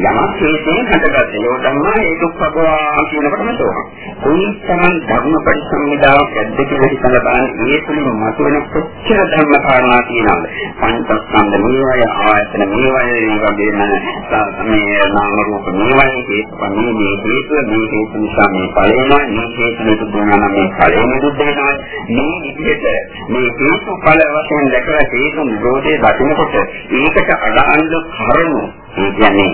Speaker 1: යමක් හේතුන් හටගත්තේ ඒ තමයි ඒ දුක්ඛබවා කියනකොටම තෝරන. කුණතරන් ධර්ම පරිසංවිදාවක් ඇද්ද කියලා හිතලා බලන්න ඒ තුලින් මතුවෙන කොච්චර ධර්ම කාරණා තියෙනවද? පංචස්කන්ධ මේවය ආයතන මේවය ඒ වගේම මේ නාම රූප මේවය හේතුපන්නේ මේ හේතුව මේ හේතු නිසා මේ ඵලෙනවා මේ හේතු නිරුද්ධ මේ ඵලෙ නිරුද්ධ වෙනවා මේ විදිහට මේ හේතු ඵල වශයෙන් දැකලා හේතු නිරෝධය දකිනකොට ඒකට අදාළ කරුණු ඒ කියන්නේ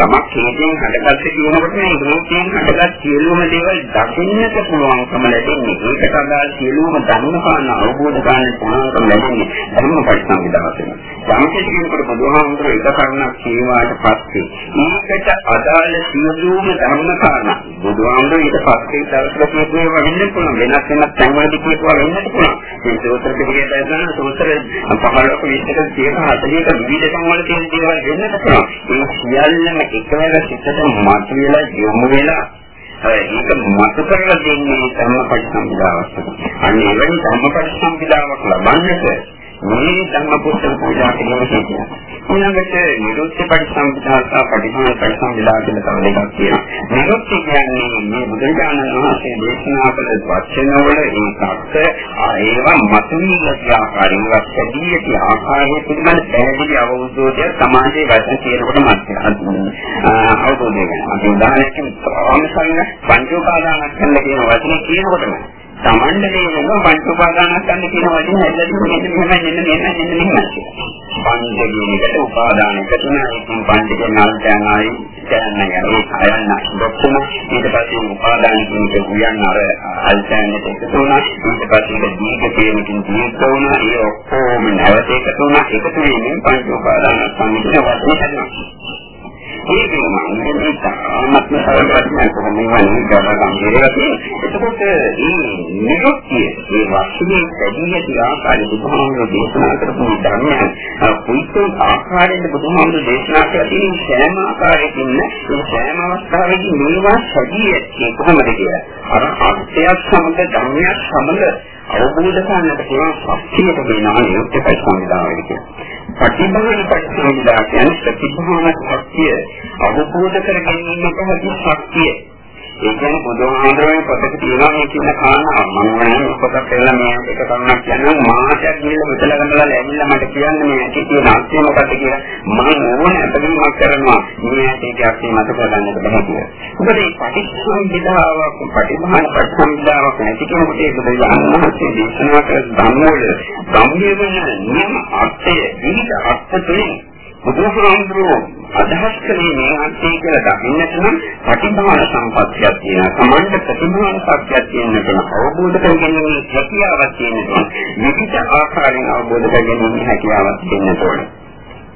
Speaker 1: යමක් හේතුන් හටගත්ත කියනකොට මේ හේතුන් හටගත් සියලුම දේවල් දකින්නට පුළුවන්කම ලැබෙන්නේ. ඒකට අදාළ සියලුම ධර්ම කාරණා අවබෝධ කරගන්න පුළුවන්කම ලැබෙන්නේ ධර්ම පරිසංවිදාසයෙන් යම් කෙනෙකුට බුදුහාමුදුරුවෝ එක කරුණක් කියවාට පස්සේ ඒකට අදාළ සියලුම ධර්ම කාරණා බුදුහාමුදුරුවෝ ඊට පස්සේ දවසක කියපුවා වෙන්න පුළුවන්. වෙනස් වෙනස් තැන්වලදී කියපුවා වෙන්නත් පුළුවන්. මේ සූත්‍ර පිටකේ දැක්වෙන සූත්‍ර 15ක 20ක 30ක 40ක විවිධ තැන්වල තියෙන දේවල් වෙන්නත් පුළුවන්. ඒ සියල්ලම එකවර සිතට මතුවලා යොමු වෙලා ඒක මතු කරලා දෙන්නේ ධර්මපටි සම්පදාවක්. අන්න එවැනි ධර්මපටි සම්පදාවක් ලබන්නට මේ ධර්ම පුස්තක පූජා කිරීම කියන්නේ. ඊළඟට නිරුක්ති පරිසම්පදා සහ පටිඝාන පරිසම්පදා කියලා තව දෙකක් තියෙනවා. නිරුක්ති කියන්නේ මේ බුදුරජාණන් වහන්සේ දේශනා කළ වචනවල ඒකත් ඒවා මතුවීමේ ආකාරයෙන් වස්තදීයේ ආකාරයේ පිළිබඳ පැහැදිලි අවබෝධය සමාජයේ වචන කියනකොට මත අවබෝධය ගන්න. අපි උදාහරණයක් අමසන්න පංච උපාදානස්කන්ධ කියන වචනේ කියනකොටම තමන්ට තේරෙනවා පංච උපාදානස්කන්ධ කියන වචනේ හැදෙන්නේ මෙන්න මෙහෙමයි මෙන්න මෙහෙමයි මෙන්න මෙහෙමයි. පංච කියන එකට උපාදාන එකතු නැහැ. ඉතින් පංච කියන අල්තයන්යි දැනන්න යන්නේ අයන්න ඔක්කොම ඊට පස්සේ උපාදාන කියන එක කියන්න අර අල්තයන්ට එකතු වුණා. ඊට පස්සේ දීක කියනකින් දීක වුණා. ඒ ඔක්කොම නැවත එකතු වුණා. එකතු වෙන්නේ පංච උපාදානස්කන්ධ කියන වචනේ හැදෙනවා. ඒක මන්නේ තාමත්ම සරලවත්ම කොහොමද වන්නේ කියලා ගම්බීරයක්. එතකොට මේ නිරුක්තිය මේ වස්තුවේ පැදී ඇති ආකාරය බුදුහාමුදුරේ දේශනා කරපු ධර්මය කුයිතෝ ආකාරයෙන් බුදුහාමුදුරේ දේශනා කරලා සෑම ආකාරයකින් මේ සෑම අවස්ථාවකදී මේවා සැදී ඇත්තේ කොහොමද කියලා. අර අර්ථයක් සමග ධර්මයක් සමග අවබෝධ කරගන්නට පුළුවන් ශක්තියට වෙනවා නිරුක්ති පරිසංවිදාවයි කියන්නේ. ප්‍රතිභාන පරිසංවිදා කියන්නේ ප්‍රතිභාන ශක්තිය අවබෝධ කර ගැනීමට හැකි ශක්තිය ඒ කියන්නේ බුදුහාමුදුරනේ පොතක තියෙනවා මේ කියන කාරණා මම වෙන පොතක් කියලා මේ එක කරුණක් කියනවා මාසයක් ගිහලා මෙතන ගන්නලා ලැබිලා මට කියන්න මේ ඇටි කියන ආස්තිය මොකද්ද කියලා. මම ඕන අපදින්මක් කරනවා. මේ ඇටි ආස්තිය මත කරගන්නට බෑ කියලා. මොකද මේ පටිච්චසමුප්පාදාවක් පටිභාන පටිසම්පදාවක් නැති කෙනෙකුට ඒක බුදුහාමුදුරනේ දේශනා කර ධම්මවල ධම්මයේ නියම අර්ථය. විවිධ අර්ථ තුලින් බුදුහාමුදුරුවෝ අදහස් කළේ මේ අර්ථය කියලා දකින්නට නම් ප්‍රතිභාන සම්පත්තියක් තියෙනවා. සමන්ත ප්‍රතිභාන සත්‍යයක් තියෙනකම අවබෝධ කරගැනීමේ හැකියාවක් තියෙනවා. විවිධ ආකාරයෙන් අවබෝධ කරගැනීමේ හැකියාවක් තියෙන්න ඕනේ.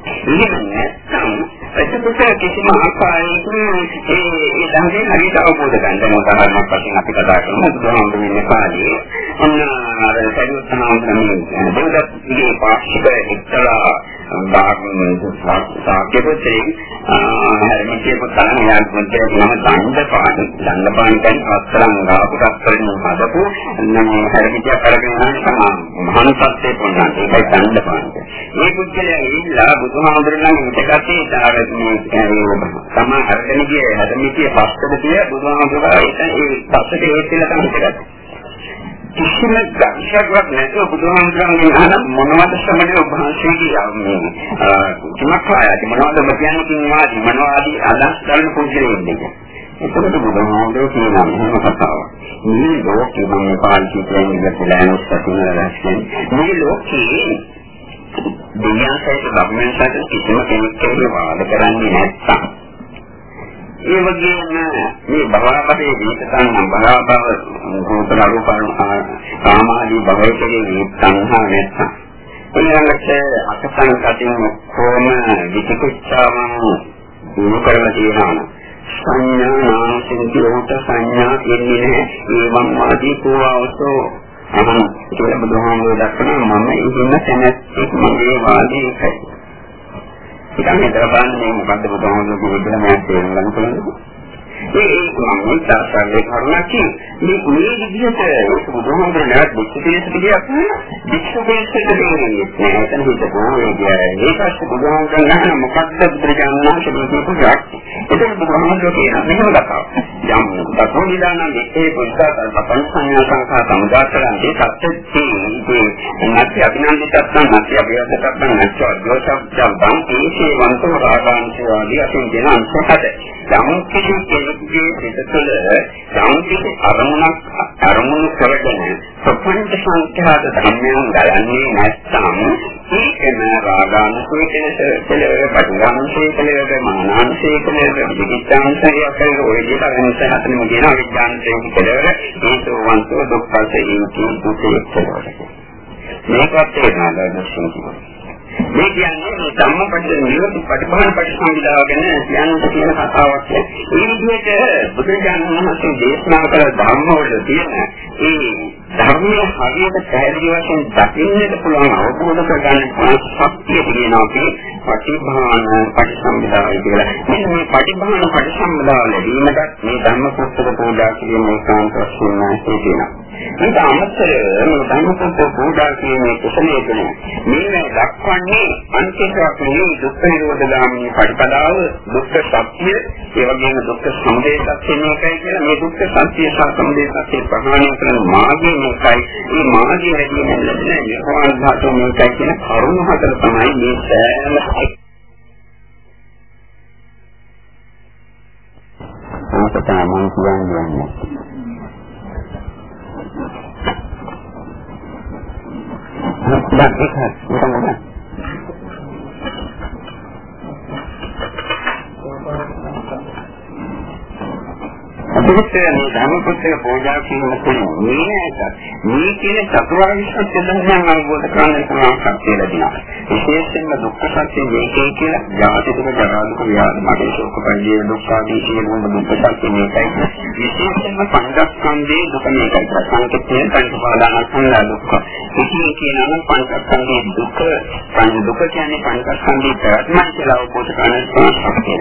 Speaker 1: එහෙම නැත්නම් එතකොට කිසිම ආකාරයකින් ඒ ඒ ධර්මයෙන් හරියට අවබෝධ ගන්න ඕන උදාහරණයක් වශයෙන් අපි කතා කරමු බුදුහාමුදුරුවෝ ඉන්න කාලේ ඔන්න අර සරියුත්තනාන්දරේ දෙව්දත්ගේ පාක්ෂික එක්තරා සාක්‍ය පුතේ හරිමතිය පුතන් යාන් පුතේ නම දණ්ඩපාණ දණ්ඩපාණ කියන්නේ අස්තරන් ගාපු කස්තරින් හදපු නම් හරිමතිය කරගෙන යන මහානපත්තේ පොන්නන් ඒකයි දණ්ඩපාණ. මේ පුද්ගලයා ඉල්ලා බුදුහාමුදුරන්ගේ ඉතකසේ ආරම්භයේ තමයි අරගෙන ගියේ හරිමතිය පස්සට ගිය බුදුහාමුදුරා ඒක ඒ පස්සට ඒත් කියලා තමයි කරන්නේ. කිසිම ගක්ෂයක් නැතුව බුදුහාමුදුරන්ගේ අහන මොනවද ශ්‍රමණේ ඔබ වහන්සේගේ මේ තුනක් ආයතන මොනවද ඔබ කියන්නේ කිනවාදී මොනවාදී අදහස් කරන පුද්ගලයෙක් දෙක. එතකොට බුදුහාමුදුරුවෝ කියනවා මෙහෙම කතාවක්. මේ ලෝකෙ මම පාවිච්චි කරන ඉස්සෙල්ලාම සතුනරස්යෙන් මේ ලෝකේ දෙවියන්සයිට බබ්මන්සයිට කිසිම කෙනෙක් කෙරෙහි වාද කරන්නේ නැත්තම් ඒ වගේම මේ භවපතේ දීපතන් භවපව භූත රූපන සාමාජික භවයේ දීපතන්හා නැත්නම් ඊළඟට අසසං කටින් කොම විචිකිච්ඡාවන් දුරු කරලා තියෙනවා සංඥා නාමසින්තියට සංඥා එන්නේ නැහැ. ඒවම් ආදී කෝවවසෝ අහන කියලා බුදුහාමුදුරුවෝ දක්වනවා මම ඉන්න තැනැත්තෙක් මගේ වාදී එකයි. ඉතින් හිතලා බලන්නේ මොකද්ද බුදුහාමුදුරුවෝ කියන මේ තේරුම් ගන්න පුළුවන්ද? ඒ මම තාසාවේ කරුණක්. මේ මේ විදිහට බුදුහාමුදුරනේ නැත් විශ්වදේශ පිළියක් විශ්වදේශයට දෙන්නේ නැහැ එතන හිතපෝ ඒ ඒකත් බුදුහාමුදුරන් ගන්න මොකක්ද බුදුරජාණන් වහන්සේ කියපු જાක් එතන බුදුහාමුදුරෝ කියන මෙහෙම කතාවක්. යම් තතෝ නිදානන් ඒ පුස්තක පතන් සංඥා සංඛා සමුදාතරන්ගේ සත්‍යයේ නැති අභිනන්දිතත්නම් නැති අභියසතත්නම් නැති අදෝෂබ්දම් ඒකේ වන්තෝ රාගාංශය ආදී අසින් දෙන අංශ හත. යම් කිසි කෙනෙකුගේ සිත තුළ යම් කිසි අරමුණක් අරමුණු කරගෙන ප්‍රපංච සංඛ්‍යාත ධර්මයන් ගලන්නේ නැත්නම් ඒකම රාගාංශය කෙනෙක් කෙලවර පටිඝාංශය කෙලවර මානාංශය කෙලවර විචිත්තාංශය අපේ ඔය විදිහට අරමුණ හතරම කියන විඥානයේ කෙලවර ඒකෝ වන්තෝ දුක්ඛසේ ඉති දුකේ කෙලවර. මේකත් තේරෙනවා දැන් මේ කියන්නේ මේ ධම්මපද නිරෝධ ප්‍රතිපහන ප්‍රතිසංවිදාව ගැන කියන්න තියෙන කතාවක්. ඒ විදිහට බුදුරජාණන් වහන්සේ දේශනා කළ ධර්ම වල තියෙන ඒ ධර්මයේ හරියට පැහැදිලි වශයෙන් දකින්නට පුළුවන් අවබෝධ කරගන්න පුළුවන් ශක්තිය තියෙනවා අපි ප්‍රතිභාන ප්‍රතිසංවිදාවයි කියලා. මෙන්න මේ ප්‍රතිභාන ප්‍රතිසංවිදාව ලැබීමට මේ ධර්ම පුස්තක පූජා කිරීමේ කාන්ත වශයෙන් නැති වෙනවා. ඊට අමතරව මේ ධර්ම පුස්තක පූජා කිරීමේ කුසලයේ තුන මේ දක්වන්නේ අන්තිමට මේ දුක්ඛ නිරෝධ ගාමී ප්‍රතිපදාව දුක්ඛ සත්‍ය ඒ වගේම දුක්ඛ සමුදය සත්‍ය මේකයි කියලා මේ දුක්ඛ සත්‍ය සහ සමුදය සත්‍ය ප්‍රහාණය කරන මාර්ගය මේකයි. මේ මාර්ගය ලැබීමෙන් ලැබෙන නිර්වාණ ධාතුව මේකයි කියන කරුණ හතර තමයි මේ සෑම මොකද මම කියන්නේ. දැන් ඒක මොකක්ද? අපිට මේ ධර්ම පුස්තක පූජා කිරීම තුළින් මේක මේ කියන චතුරාර්ය සත්‍ය ධර්මයන් අවබෝධ කරගන්න පුළුවන් ශක්තිය ලැබෙනවා. විශේෂයෙන්ම දුක්ඛ සත්‍ය මේකේ කියලා ජාති දුක ජරා දුක ව්‍යාධි මරණ ශෝක පරිදේ දුක් ආදී සියලුම දුක්ඛ සත්‍ය මේකයි. විශේෂයෙන්ම පංචස්කන්ධයේ දුක මේකයි. සංකේතයෙන් පංචපාදානස්කන්ධ දුක්ඛ. ඉතින් කියනවා පංචස්කන්ධයේ දුක පංච දුක කියන්නේ පංචස්කන්ධයේ ප්‍රත්‍යක්ෂ කියලා අවබෝධ කරගන්න ශක්තිය.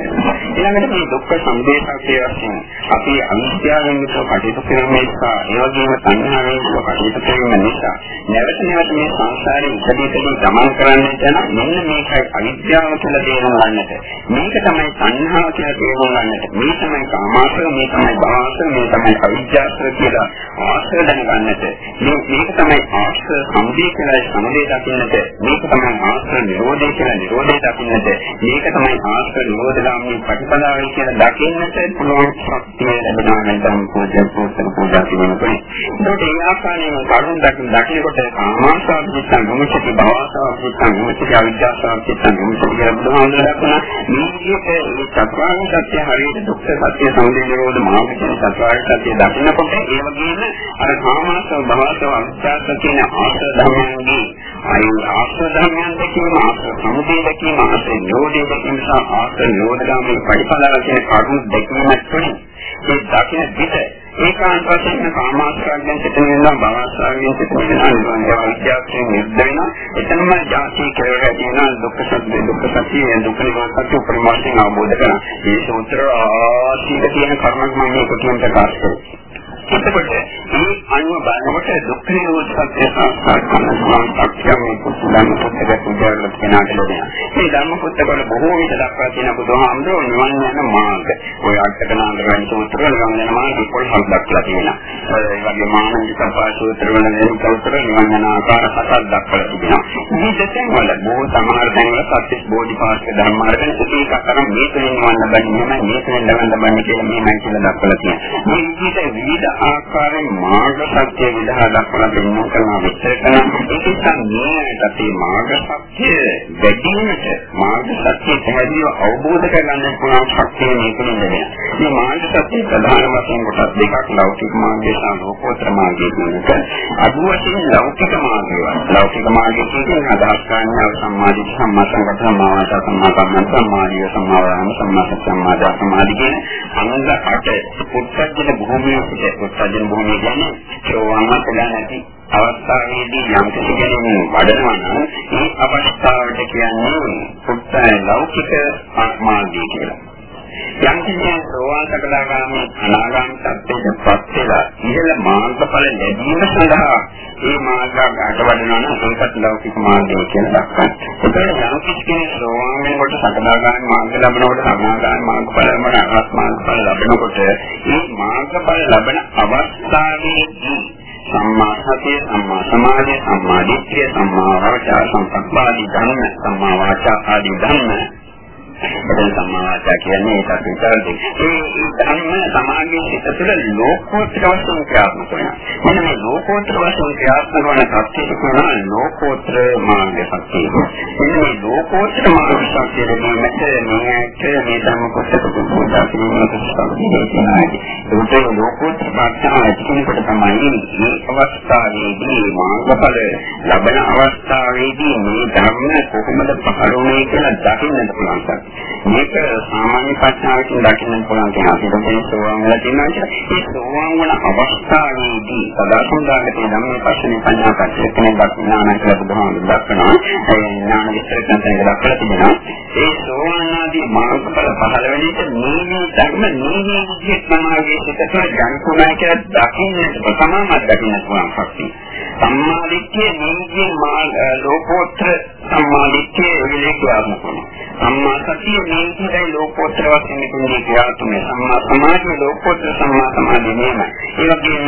Speaker 1: ඊළඟට මේ දුක්ඛ සම්දේශය වශයෙන් අපි අවිද්‍යාවෙන් යුතුව කටයුතු කිරීම නිසා ඒ වගේම සංඥාවෙන් යුතුව කටයුතු කිරීම නිසා. නැවත නැවත මේ සංසාරේ ඉදිරියට ගමන් කරන්නට යන මෙන්න මේකයි අවිද්‍යාව කියලා තේරුම් ගන්නට. මේක තමයි සංහාව කියලා තේරුම් ගන්නට. මේ තමයි කාමාශ්‍රය මේ තමයි භවශ්‍රය මේ තමයි අවිද්‍යාශ්‍රය කියලා ආශ්‍රය දැනගන්නට. මේ මේක තමයි ආශ්‍රය සම්දී කියලා සම්දී දකින්නට. මේක තමයි ආශ්‍රය නිරෝධය කියලා නිරෝධය දකින්නට. මේක තමයි ආශ්‍රය නිරෝධගාමී ප්‍රතිපදාවයි කියලා දකින්නට පුළුවන් ශක්තිය ලැබෙනවා නම් පූජා පූජා පූජා කිරීමකදී ඒකට ඒ ආකාරයෙන් කරුණ දකින්න දකිනකොට කාමාශාව චිත්තං මොමචති භවසාව චිත්තං මොමචති අවිද්‍යාසාව චිත්තං මොමචති කියලා බුදුහාමුදුරුවෝ දක්වන මේ විදිහට මේ චතුරාර්ය සත්‍ය හරියට දුක්ඛ සත්‍ය සමුදය නිරෝධ මාර්ග කියන චතුරාර්ය සත්‍ය දකිනකොට ඒ වගේම අර කාමාශාව භවසාව අවිද්‍යාසාව කියන ආශ්‍රය ධර්මයන්ගේ අයි ආශ්‍රය ධර්මයන් දැකීම ආශ්‍රය සමුදය දැකීම ආශ්‍රය නිරෝධය දැකීම සහ ආශ්‍රය නිරෝධගාමී ප්‍රතිපදාව කියන කරුණු දැකීමත් තුළින් ඒ දකින පිට ඒකාන්ත වශයෙන් කාමාශ්‍රයෙන් සිටින වෙනවා භවශ්‍රයෙන් සිටින වෙනවා නිරෝධ විද්‍යාවෙන් නිර්ද වෙනවා එතනම ජාති කියලා කියන දුක්ඛ සත්‍ය දුක්ඛ සත්‍ය දුක්ඛ නිරෝධ සත්‍ය ප්‍රමාණයෙන් අවබෝධ කරගන්න. මේ සූත්‍ර ආශීක කියන කර්මයක් මම මේක කියන ප්‍රකාශ කරනවා. එතකොට මේ අනුව බලනකොට දුක්ඛ නිරෝධ සත්‍ය සංස්කාර කරන සත්‍යම කුසලම පුතක පුජාරල කෙනාට ලැබෙනවා. මේ ධර්ම පුතකවල බොහෝ විට දක්වා තියෙන බුදුහාමුදුරුවෝ නිවන් යන මාර්ග. ඔය අටකනාන්ද ගන්න සූත්‍රවල නිවන් යන මාර්ග 11ක් දක්වලා තියෙනවා. ඒ වගේ මානසික සම්පා සූත්‍රවල නිවන් සූත්‍ර නිවන් යන ආකාර හතක් දක්වලා තිබෙනවා. මේ දෙකෙන් වල බොහෝ සමහර තැන්වල සත්‍ය බෝධිපාක්ෂික ධර්ම මාර්ගන එකක් අරන් මේ තුලින් නිවන් ලබන්නේ මේ තුලින් නිවන් ලබන්නේ කියලා මේමයි කියලා දක්වලා තියෙනවා. මේ විදිහට විවිධ ආකාරයෙන් මාර්ග සත්‍ය විදහා දක්වලා දෙන්න කරන විස්තර කරන ඒක නිසා මේ මාර්ග සත්‍ය වැඩිමට මාර්ග සත්‍ය පැහැදිලිව අවබෝධ කරගන්න පුළුවන් ශක්තිය මේකෙන් ලැබෙනවා. මේ මාර්ග සත්‍ය ප්‍රධාන වශයෙන් කොටස් දෙකක් ලෞකික මාර්ගය සහ ලෝකෝත්තර මාර්ගය කියන එක. අද වශයෙන් ලෞකික මාර්ගය. ලෞකික මාර්ගය කියන්නේ අදහස් කරන්නේ සම්මාදිට සම්මාසංගත සම්මාවාචා සම්මාකම්මන්ත සම්මාදිය සම්මාවාම සම්මාසත් සම්මාදා සමාධි කියන අංග අට පුත්තජන භූමියේ පුත්තජන භූමිය කියන්නේ සෝවාන් නැති අවස්ථාවේදී යම් කිසි කෙනෙක් වඩනවා නම් ඒ අවස්ථාවට කියන්නේ පුත්තය ලෞකික මාර්ගය කියලා. යම් කෙනෙක් සෝවාන් සකදාගාමී අනාගාමී සත්‍යයටපත් වෙලා ඉහළ මාර්ගඵල ලැබීම සඳහා මේ මාර්ගයට වඩනවා නම් ඒකත් ලෞකික මාර්ගය කියලා දක්වනවා. ඒකට යම් කෙනෙක් සෝවාන් වෙනකොට සකදාගාමී මාර්ග ලැබනකොට සමාදාන මාර්ගඵල ලැබෙන අරහත් මාර්ගඵල ලැබෙනකොට මේ මාර්ගඵල ලැබෙන අවස්ථාවේදී සම්මා සතිය, සම්මා සමාධිය, සම්මා දිට්ඨිය, සම්මා වාචා, සම්පත්තිය ධර්ම, සම්මා වාචා ආදී ධර්ම එතන සම්මාවාචා කියන්නේ ඒකත් විතරයි. ඒ ධර්ම සමාගයේ සිට තුළ ලෝකෝත්තර වශයෙන් ක්‍රියාත්මක වෙනවා. මෙන්න මේ ලෝකෝත්තර වශයෙන් ක්‍රියාත්මක වන සත්‍යය කියනවා ලෝකෝත්තර මාර්ග සත්‍යය. මෙන්න මේ ලෝකෝත්තර මාර්ග සත්‍යය දෙන්නට මේකට මේ ධර්ම කොටස පොඩ්ඩක් කියන්නට සම්පූර්ණයි. ඒකේ ලෝකෝත්තර ප්‍රඥාව ඇතිවෙනකොට තමයි මේ අවස්ථාවේදී මාර්ගඵල ලබන අවස්ථාවේදී මේ ධර්ම කොහොමද පහළ වුනේ කියලා දකින්නට පුළුවන්. මේක සාමාන්‍ය ප්‍රඥාවකින් දකින්න පුළුවන් කියන අපිට මේ සෝවාන් වෙලා තියෙනවා කියලා. ඒ සෝවාන් වන අවස්ථාවේදී සදාසුන්දාගට ධම්මේ පස්සේ පඤ්ඤා පස්සේ දක්නාන කියලා බුදුහාමුදුරුවෝ දක්වනවා. ඒ ඥාන විස්තර කරන එක දක්වලා තිබෙනවා. ඒ සෝවාන් ආදී මාර්ගඵල පහළ වෙන විට නීවි ධර්ම නීවි විදිහට සමාගයේ සිටතර ජනිකුණා කියලා දකින්නට ප්‍රමාණවත් දකින්න පුළුවන් ශක්තිය. සම්මාදිට්ඨිය නීවි ලෝකෝත්තර සම්මාදිට්ඨිය විලේඛාත්මක වෙනවා. සම්මා සතිය මේ විදිහටයි ලෝකෝත්තර වශයෙන් මෙතනදී ක්‍රියාත්මක සම්මා සමාධිය ලෝකෝත්තර සම්මා සමාධිය නෙම. ඒ වගේම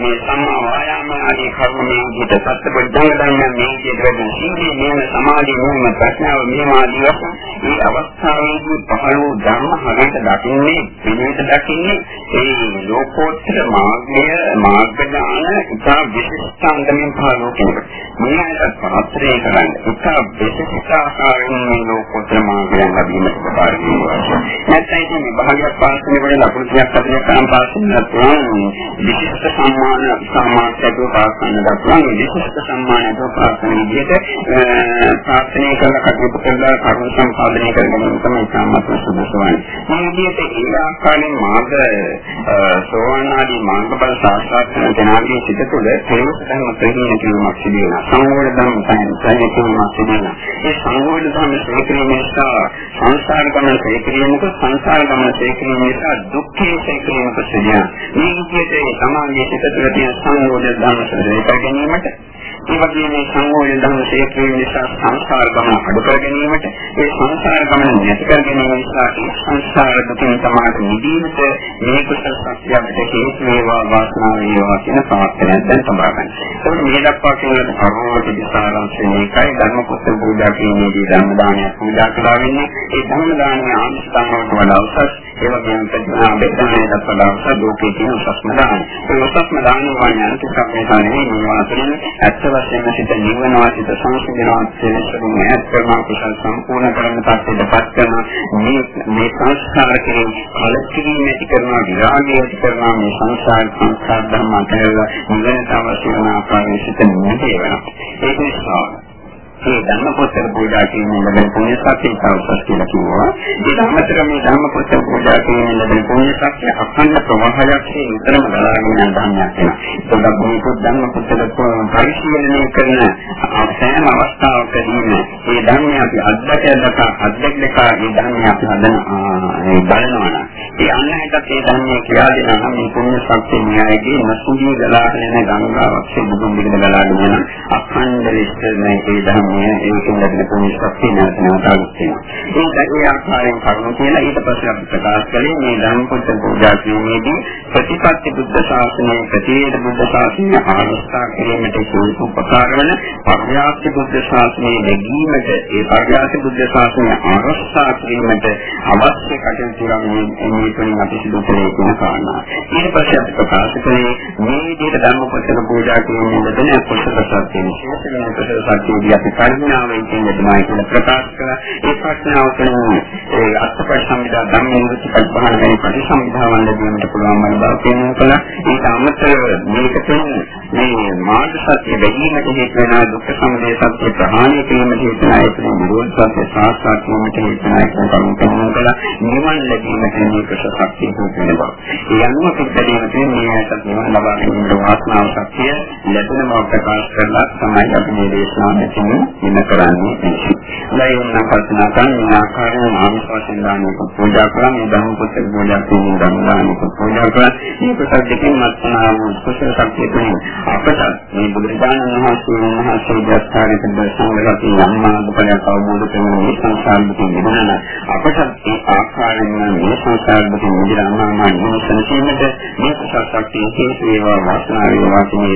Speaker 1: මේ සම්මා වායාම ආදී කර්ම මේ විදිහට සත්‍යපොඥාන ධර්ම මේ විදිහට වැඩි සීලී මේන සමාධිය මේන ප්‍රඥාව මේන ආදී වශයෙන් මේ අවස්ථාවේදී පහළ වූ ධර්ම හරියට දකින්නේ විනයට දකින්නේ ඒ ලෝකෝත්තර මාර්ගය මාර්ග ඥාන ඉතා විශිෂ්ටාන්තමින් පහළ වූ කෙනෙක්. මේකට පාත්‍රය කරන්නේ ඉතා විශිෂ්ට ආකාරයෙන් ලෝක කොතර මාර්ගයෙන් ලැබීමට උපකාර වෙනවා. නැත්නම් ඉතින් විභාගයක් පාස් වෙනකොට ලකුණු 30ක් 40ක් ගන්න පාස් වෙනත් පුළුවන්. විශිෂ්ට සම්මාන සාමාජිකව පාස් කරන්නත් පුළුවන්. විශිෂ්ට සම්මානයක පාස් කරන විදිහට ප්‍රාර්ථනා කරලා කටයුතු කරලා කරුණු සම්පාදනය කරගන්න තමයි සාමත්ව සුදුසු වන්නේ. මේ විදිහට ඒ ආකාරයෙන් මාර්ග සෝවාන් ආදී මාර්ගඵල සාක්ෂාත් කරන දෙනාගේ සිත තුළ ප්‍රේම ධර්ම ප්‍රේම කිරීමක් සිදු වෙනවා. සංවෝධ ධර්ම සංයම කිරීමක් සිදු වෙනවා. ඒ සංවෝධ ධර්ම සේකරීම නිසා සංසාර ගමන සේකරීමක සංසාර ගමන සේකරීම නිසා දුක්ඛේ සේකරීමක සිදුවන. මේ විදිහට සමාජයේ සිට තුළ තියෙන සංයෝජන ධර්ම සදේක ගැනීමට ඒ වගේම මේ සංයෝජන ධර්ම සේකරීම නිසා සංසාර ගමන අඩු කර ගැනීමට ඒ සංසාර ගමන නැති කර ගැනීම නිසා සංසාර දුකින් තමයි නිදීමට මේ කුසල සත්‍යයට හේතු වේවා වාසනාව වේවා කියන ප්‍රාර්ථනාවෙන් දැන් සඳහන් කරනවා. ඒකෝ මේ දක්වා කියන අරෝධ දිසාරංශයේ මේකයි ධර්ම කුසල පූජා කිරීමේදී ධර්ම දානය පූජා කළා වෙන්නේ ඒ ධර්ම දානය ආනිසංසවලට වඩා උසස් ඒ වගේම ප්‍රඥා බෙදන්නේ දක්වලා උසස් ලෝකයේ තියෙන උසස්ම දානය. ඒ උසස්ම දානය වන්නේ අනිත් සම්මේතන නෙවෙයි මේවා අතරින් ඇත්ත වශයෙන්ම සිත නිවනවා සිත සංසිඳනවා සිතෙන් ඈත් කරනවා කුසල සම්පූර්ණ කරන තත්ත්වයටපත් කරන මේ මේ සංස්කාර කෙරෙහි කලකිරීම ඇති කරනවා විරාගය ඇති කරනවා මේ සංසාර සංස්කාර ධර්ම අතරලා නිවනට අවශ්‍ය වන ආකාරයෙන් සිත නිදේ වෙනවා ඒක නිසා මේ ධර්ම පොතේ පූජා කිරීමෙන් ලැබෙන පුණ්‍ය ශක්තිය තවසස් කියලා කිව්වා. ඒ ධර්මතර මේ ධර්ම පොතේ පූජා කිරීමෙන් ලැබෙන පුණ්‍ය ශක්තිය අඛණ්ඩ ප්‍රවාහයක් විතරම ගලාගෙන යන ධර්මයක් වෙනවා. ඒකත් මේ ධර්ම පොතේ පරිශීලනය කරන සෑම අවස්ථාවකදීම මේ ධර්මය අපි අත්දැකලා අත්දැකලා මේ ධර්මය අපි හදන ඒ බලනවා නම් ඒ අන්නහිටත් මේ ධර්මයේ කියලා දෙනවා මේ පුණ්‍ය ශක්තිය න්‍යායදී නසුදී ගලාගෙන යන ගංගාවක් බුදුන් විදිහට ගලාගෙන යන අඛණ්ඩ විශ්ව මේ ධර්ම මේ ඒකෙන් ලැබෙන පුණ්‍ය ශක්තිය නැවත නැවතත් තියෙනවා. ඒක ඒ ආකාරයෙන් කරුණු කියලා ඊට පස්සේ අපි ප්‍රකාශ කළේ මේ ධර්ම පොත පූජා කිරීමේදී ප්‍රතිපත්ති බුද්ධ ශාසනයේ ප්‍රතිවේද බුද්ධ ශාසනය ආරක්ෂා කිරීමට හේතු උපකාර වන පර්යාප්ති බුද්ධ ශාසනයේ ලැබීමට ඒ පර්යාප්ති බුද්ධ ශාසනය ආරක්ෂා කිරීමට අවශ්‍ය කටයුතු කරන්නේ මේ තුලින් අපි සිදු කළේ කියන කාරණා. ඊට පස්සේ අපි ප්‍රකාශ කළේ මේ විදිහට ධර්ම පොතක පූජා කිරීමෙන් ලැබෙන කුසල සත්‍ය විශේෂ වෙන කුසල සත්‍යදී අපි කරුණාවෙන් කියන දෙමයි කියලා ප්‍රකාශ කළා. ඒ ප්‍රශ්නාව කියන්නේ ඒ අත්පත් සම්විදා ධම්මේ විචිකල් පහන වෙන ප්‍රතිසම්විදාවන් ලැබීමට පුළුවන් බව පේනවා කළා. ඒක අමතරව මේක කියන්නේ මේ මාර්ග සත්‍ය බැඳීමට හේතු වෙන දුක්ඛ සමුදය සත්‍ය ප්‍රහාණය කිරීමට හේතු වෙන ඒක නිරෝධ සත්‍ය සාක්ෂාත් කිරීමට හේතු වෙන ඒක කරුණු කරනවා කළා. නිවන් ලැබීමට මේ කුසල සත්‍ය හේතු වෙනවා. ඒ අනුව පිළිදෙන තියෙන්නේ මේකට නිවන් ලබා ගැනීමට වාසනාව සත්‍ය ලැබෙන බව ප්‍රකාශ කරලා තමයි අපි මේ දේශනාව මෙතන ඉන්න කරන්නේ. ලයින් නම් කල්පනා කරන මේ ආකාරයෙන් ආමිෂයෙන් දානක පූජා කරා මේ ධර්ම පුතේ පූජා කියන ධර්ම දානක පූජා කරා මේ කුසල දෙකෙන් මත්නා වූ කුසල ශක්තිය තුළින් අපට මේ බුදුරජාණන් වහන්සේ මහසී දස්කාරිත සංගරති යම්මාදපලයක් අවබෝධ කරන මේ සංසාර දුකින් මිදෙන අපට ඒ ආකාරයෙන් මේ සංසාර දුකින් මිදෙනවා නම් සංසීමට මේ කුසල ශක්තිය හේතු වේවා වාසනාව වේවා කියන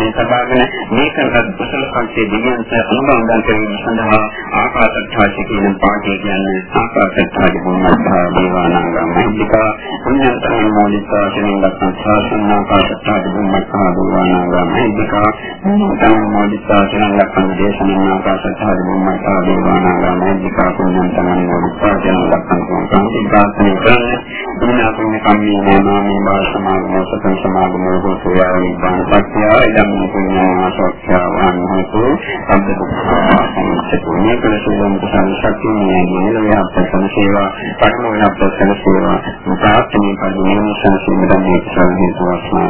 Speaker 1: මේ සබාගෙන මේකටත් කුසල සංකේ දිව්‍යන්ත අනුබන්ධන් කිරීම සඳහා ආකාශත්ථාචි කියන පාඨය කියන්නේ ආකාශත්ථාචි මොහොමත්හා දේවානාගම මහින්දිකා පුඤ්ඤන්තං මොනිතා කෙනෙක් සංසාරන ආකාශත්ථාචි මොහොමත්හා දේවානාගම මහින්දිකා පුඤ්ඤන්තං මොනිතා කෙනෙක් සංදේශන ආකාශත්ථාචි මොහොමත්හා දේවානාගම මහින්දිකා පුඤ්ඤන්තං මොනිතා කෙනෙක් සංසාරන ආකාශත්ථාචි මොහොමත්හා දේවානාගම මහින්දිකා කම්මේ නාමේ බා සමාගම සතන් සමාගම හෝතු යාවි බාණපත්‍ය ඉදම් පුඤ්ඤා සෝක්ඛ්‍යාවාන් හෝතු සම්බුද්ධ මේ කළ සියලුම කුසල ශක්තිය නියමයෙන් ව්‍යාප්තන සේවා පඨම ව්‍යාප්තන සේවා ප්‍රාර්ථනා කරන මේ සංසිඳන මේ කුසල හේතු වාසනා